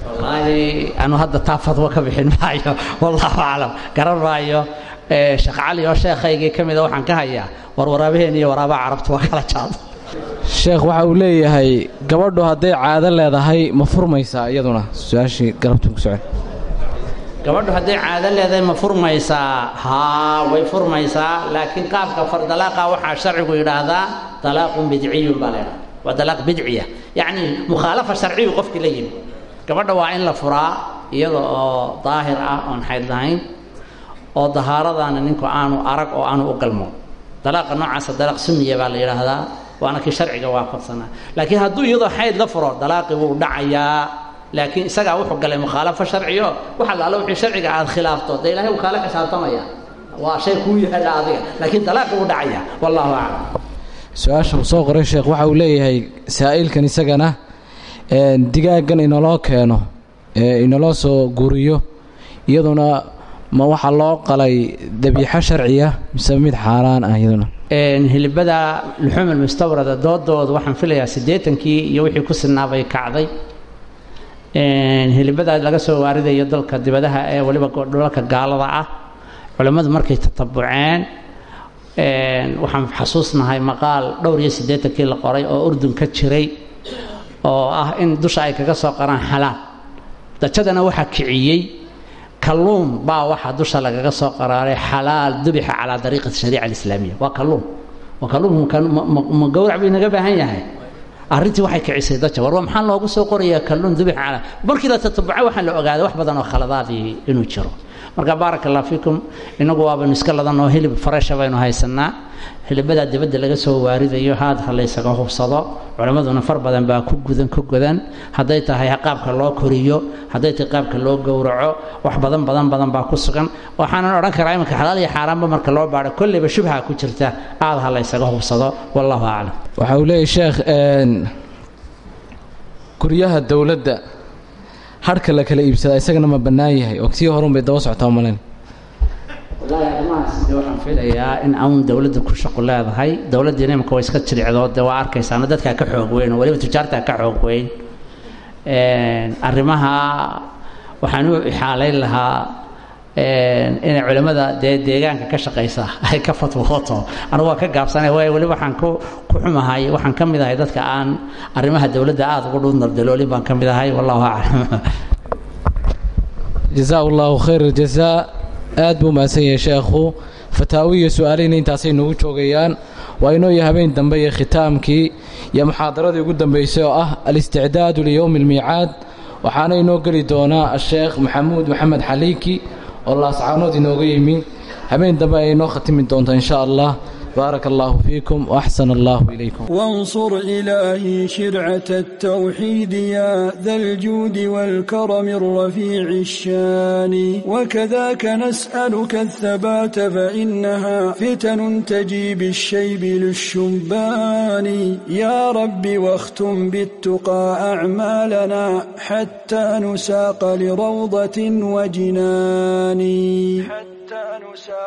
S3: wallaahi anu hadda taa fadwo ka bixin maayo wallahu aclam. Garan maayo sheekh cali oo sheekhaygii ka mida waxaan ka hayaa war waraabaheen iyo waraabaha carabtu waa kala jaado
S4: sheekh waxa uu leeyahay gabadhu hadday caado leedahay ma furmaysaa iyaduna? Su'aashii galabtu ku socon
S3: gabadhu hadday caado leedahay ma furmaysaa? Haa way furmaysaa. Laakiin qaabka fardalaaqa waxaa sharcigu yidhaahdaa dalaaqun bidciyun baa leedha waa dalaaq bidciya. Yacni mukhaalafa sharciyu qofkii la yimi gabadha waa in la furaa iyada oo daahir ah oon xayd lahayn oo dahaaradaana ninku aanu arag oo aanu u galmo. Dalaaqa noocaasa dalaaq sunniya baa la yidhaahdaa waana kii sharciga waafaqsanaa. Laakiin hadduu iyadoo xayd la furo dalaaqii wuu dhacayaa laakiin isagaa wuxuu galay mukhaalafo sharciyo. Wax allaala wixii sharciga aad khilaafto dee ilahay wuu kaala xisaabtamaya waa shay kuu yaalla adiga. Laakiin dalaaqii wuu dhacaya. Wallahu aclam.
S4: Su'aasha uu soo qoray sheekh waxa uu leeyahay saa'ilkan isagana digaaggan inaloo keeno ee inaloo soo guriyo. Iyaduna ma waxaa loo qalay dabiixo sharciya mise mid xaaraan ah iyaduna?
S3: Hilibada luxuum almustawrada doodooda waxaan filayaa siddeetankii iyo wixii ku sinaabay kacday hilibada laga soo waaridayo dalka dibadaha ee weliba dhulalka gaalada ah. Culimmadu markay tatabuceen waxaan xasuusnahay maqaal dhowr iyo siddeetankii la qoray oo urdun ka jiray oo ah in dusha ay kaga soo qaraan xalaal. Dajadana waxaa kiciyey kalluun baa waxaa dusha lagaga soo qaraaray xalaal dubixa calaa dariiqati shariica alislaamiya. Waa kalluun. Waa kalluunku ma gowrac buu inaga baahan yahay arrintii waxay kicisay daja war maxaa loogu soo qorayaa kalluun dubixa calaa markii la tatabucay waxaa la ogaaday wax badan oo khaladaadii inuu jiro marka baaraka allah fiikum inagu waabaynu iska ladan oo hilib faresha baynu haysanaa hilibadaa dibadda laga soo waaridayo haad ha laysaga hubsado. Culimmaduna far badan baa ku gudan ku gudan hadday tahay qaabka loo koriyo hadday tahay qaabka loo gowraco wax badan badan badan baa ku sugan. Waxaanan odhan karaa iminka xalaal iyo xaaraanba marka loo baadho. Kolleyba shubha ku jirta aad ha laysaga hubsado. Wallahu aclam
S4: waxa uu leeyahy sheekh guryaha dowladda harhka la kala iibsadaa isagana ma bannaan yahay. Oo tii horun bay daba socotaa malen
S3: wallaahi in awn dowladda ku shaqo leedahay. Dowladdiina imika way iska jiricdo de waa arkaysaana dadkaa ka xoog weyn oo weliba tujaartaa ka xoog weyn. Arrimaha waxaan u ixaalayn lahaa inay culimmada dee deegaanka ka shaqaysa ay ka fatwooto anigu waa ka gaabsanay waayo weli waxaan ku xumahay waxaan ka mid ahay dadka aan arrimaha dowladda aada ugu dhuudnardaloolin baan ka mid ahay wallahu aclam
S4: jazaa khayr aljazaa aad buu mahadsan yahay sheekhu. Fataawi iyo su'aalihina intaasay noogu joogayaan. Waa inoo iyo habeen dambe iyo khitaamkii iyo muxaadaradii ugu dambeysay oo ah alisticdaadu liyowmi almiicaad waxaana inoo geli doonaa asheekh maxamuud maxamed xaliiki oo laascaanood inooga yimi habeen dambe ay inoo khatimi doontaa in sha allah baarak allah fiikum waxsan
S1: allah ilaykum. Wansur ilaahi shircat altawxiid ya da ljuudi walkaram alrafiic الshani wkadaka nas'aluka althabaata fainaha fitanun taji bالshaybi lلshubbaani ya rabbi wakhtum bالtuqaa acmaalana xata nusaaq lirawdaة wajinaani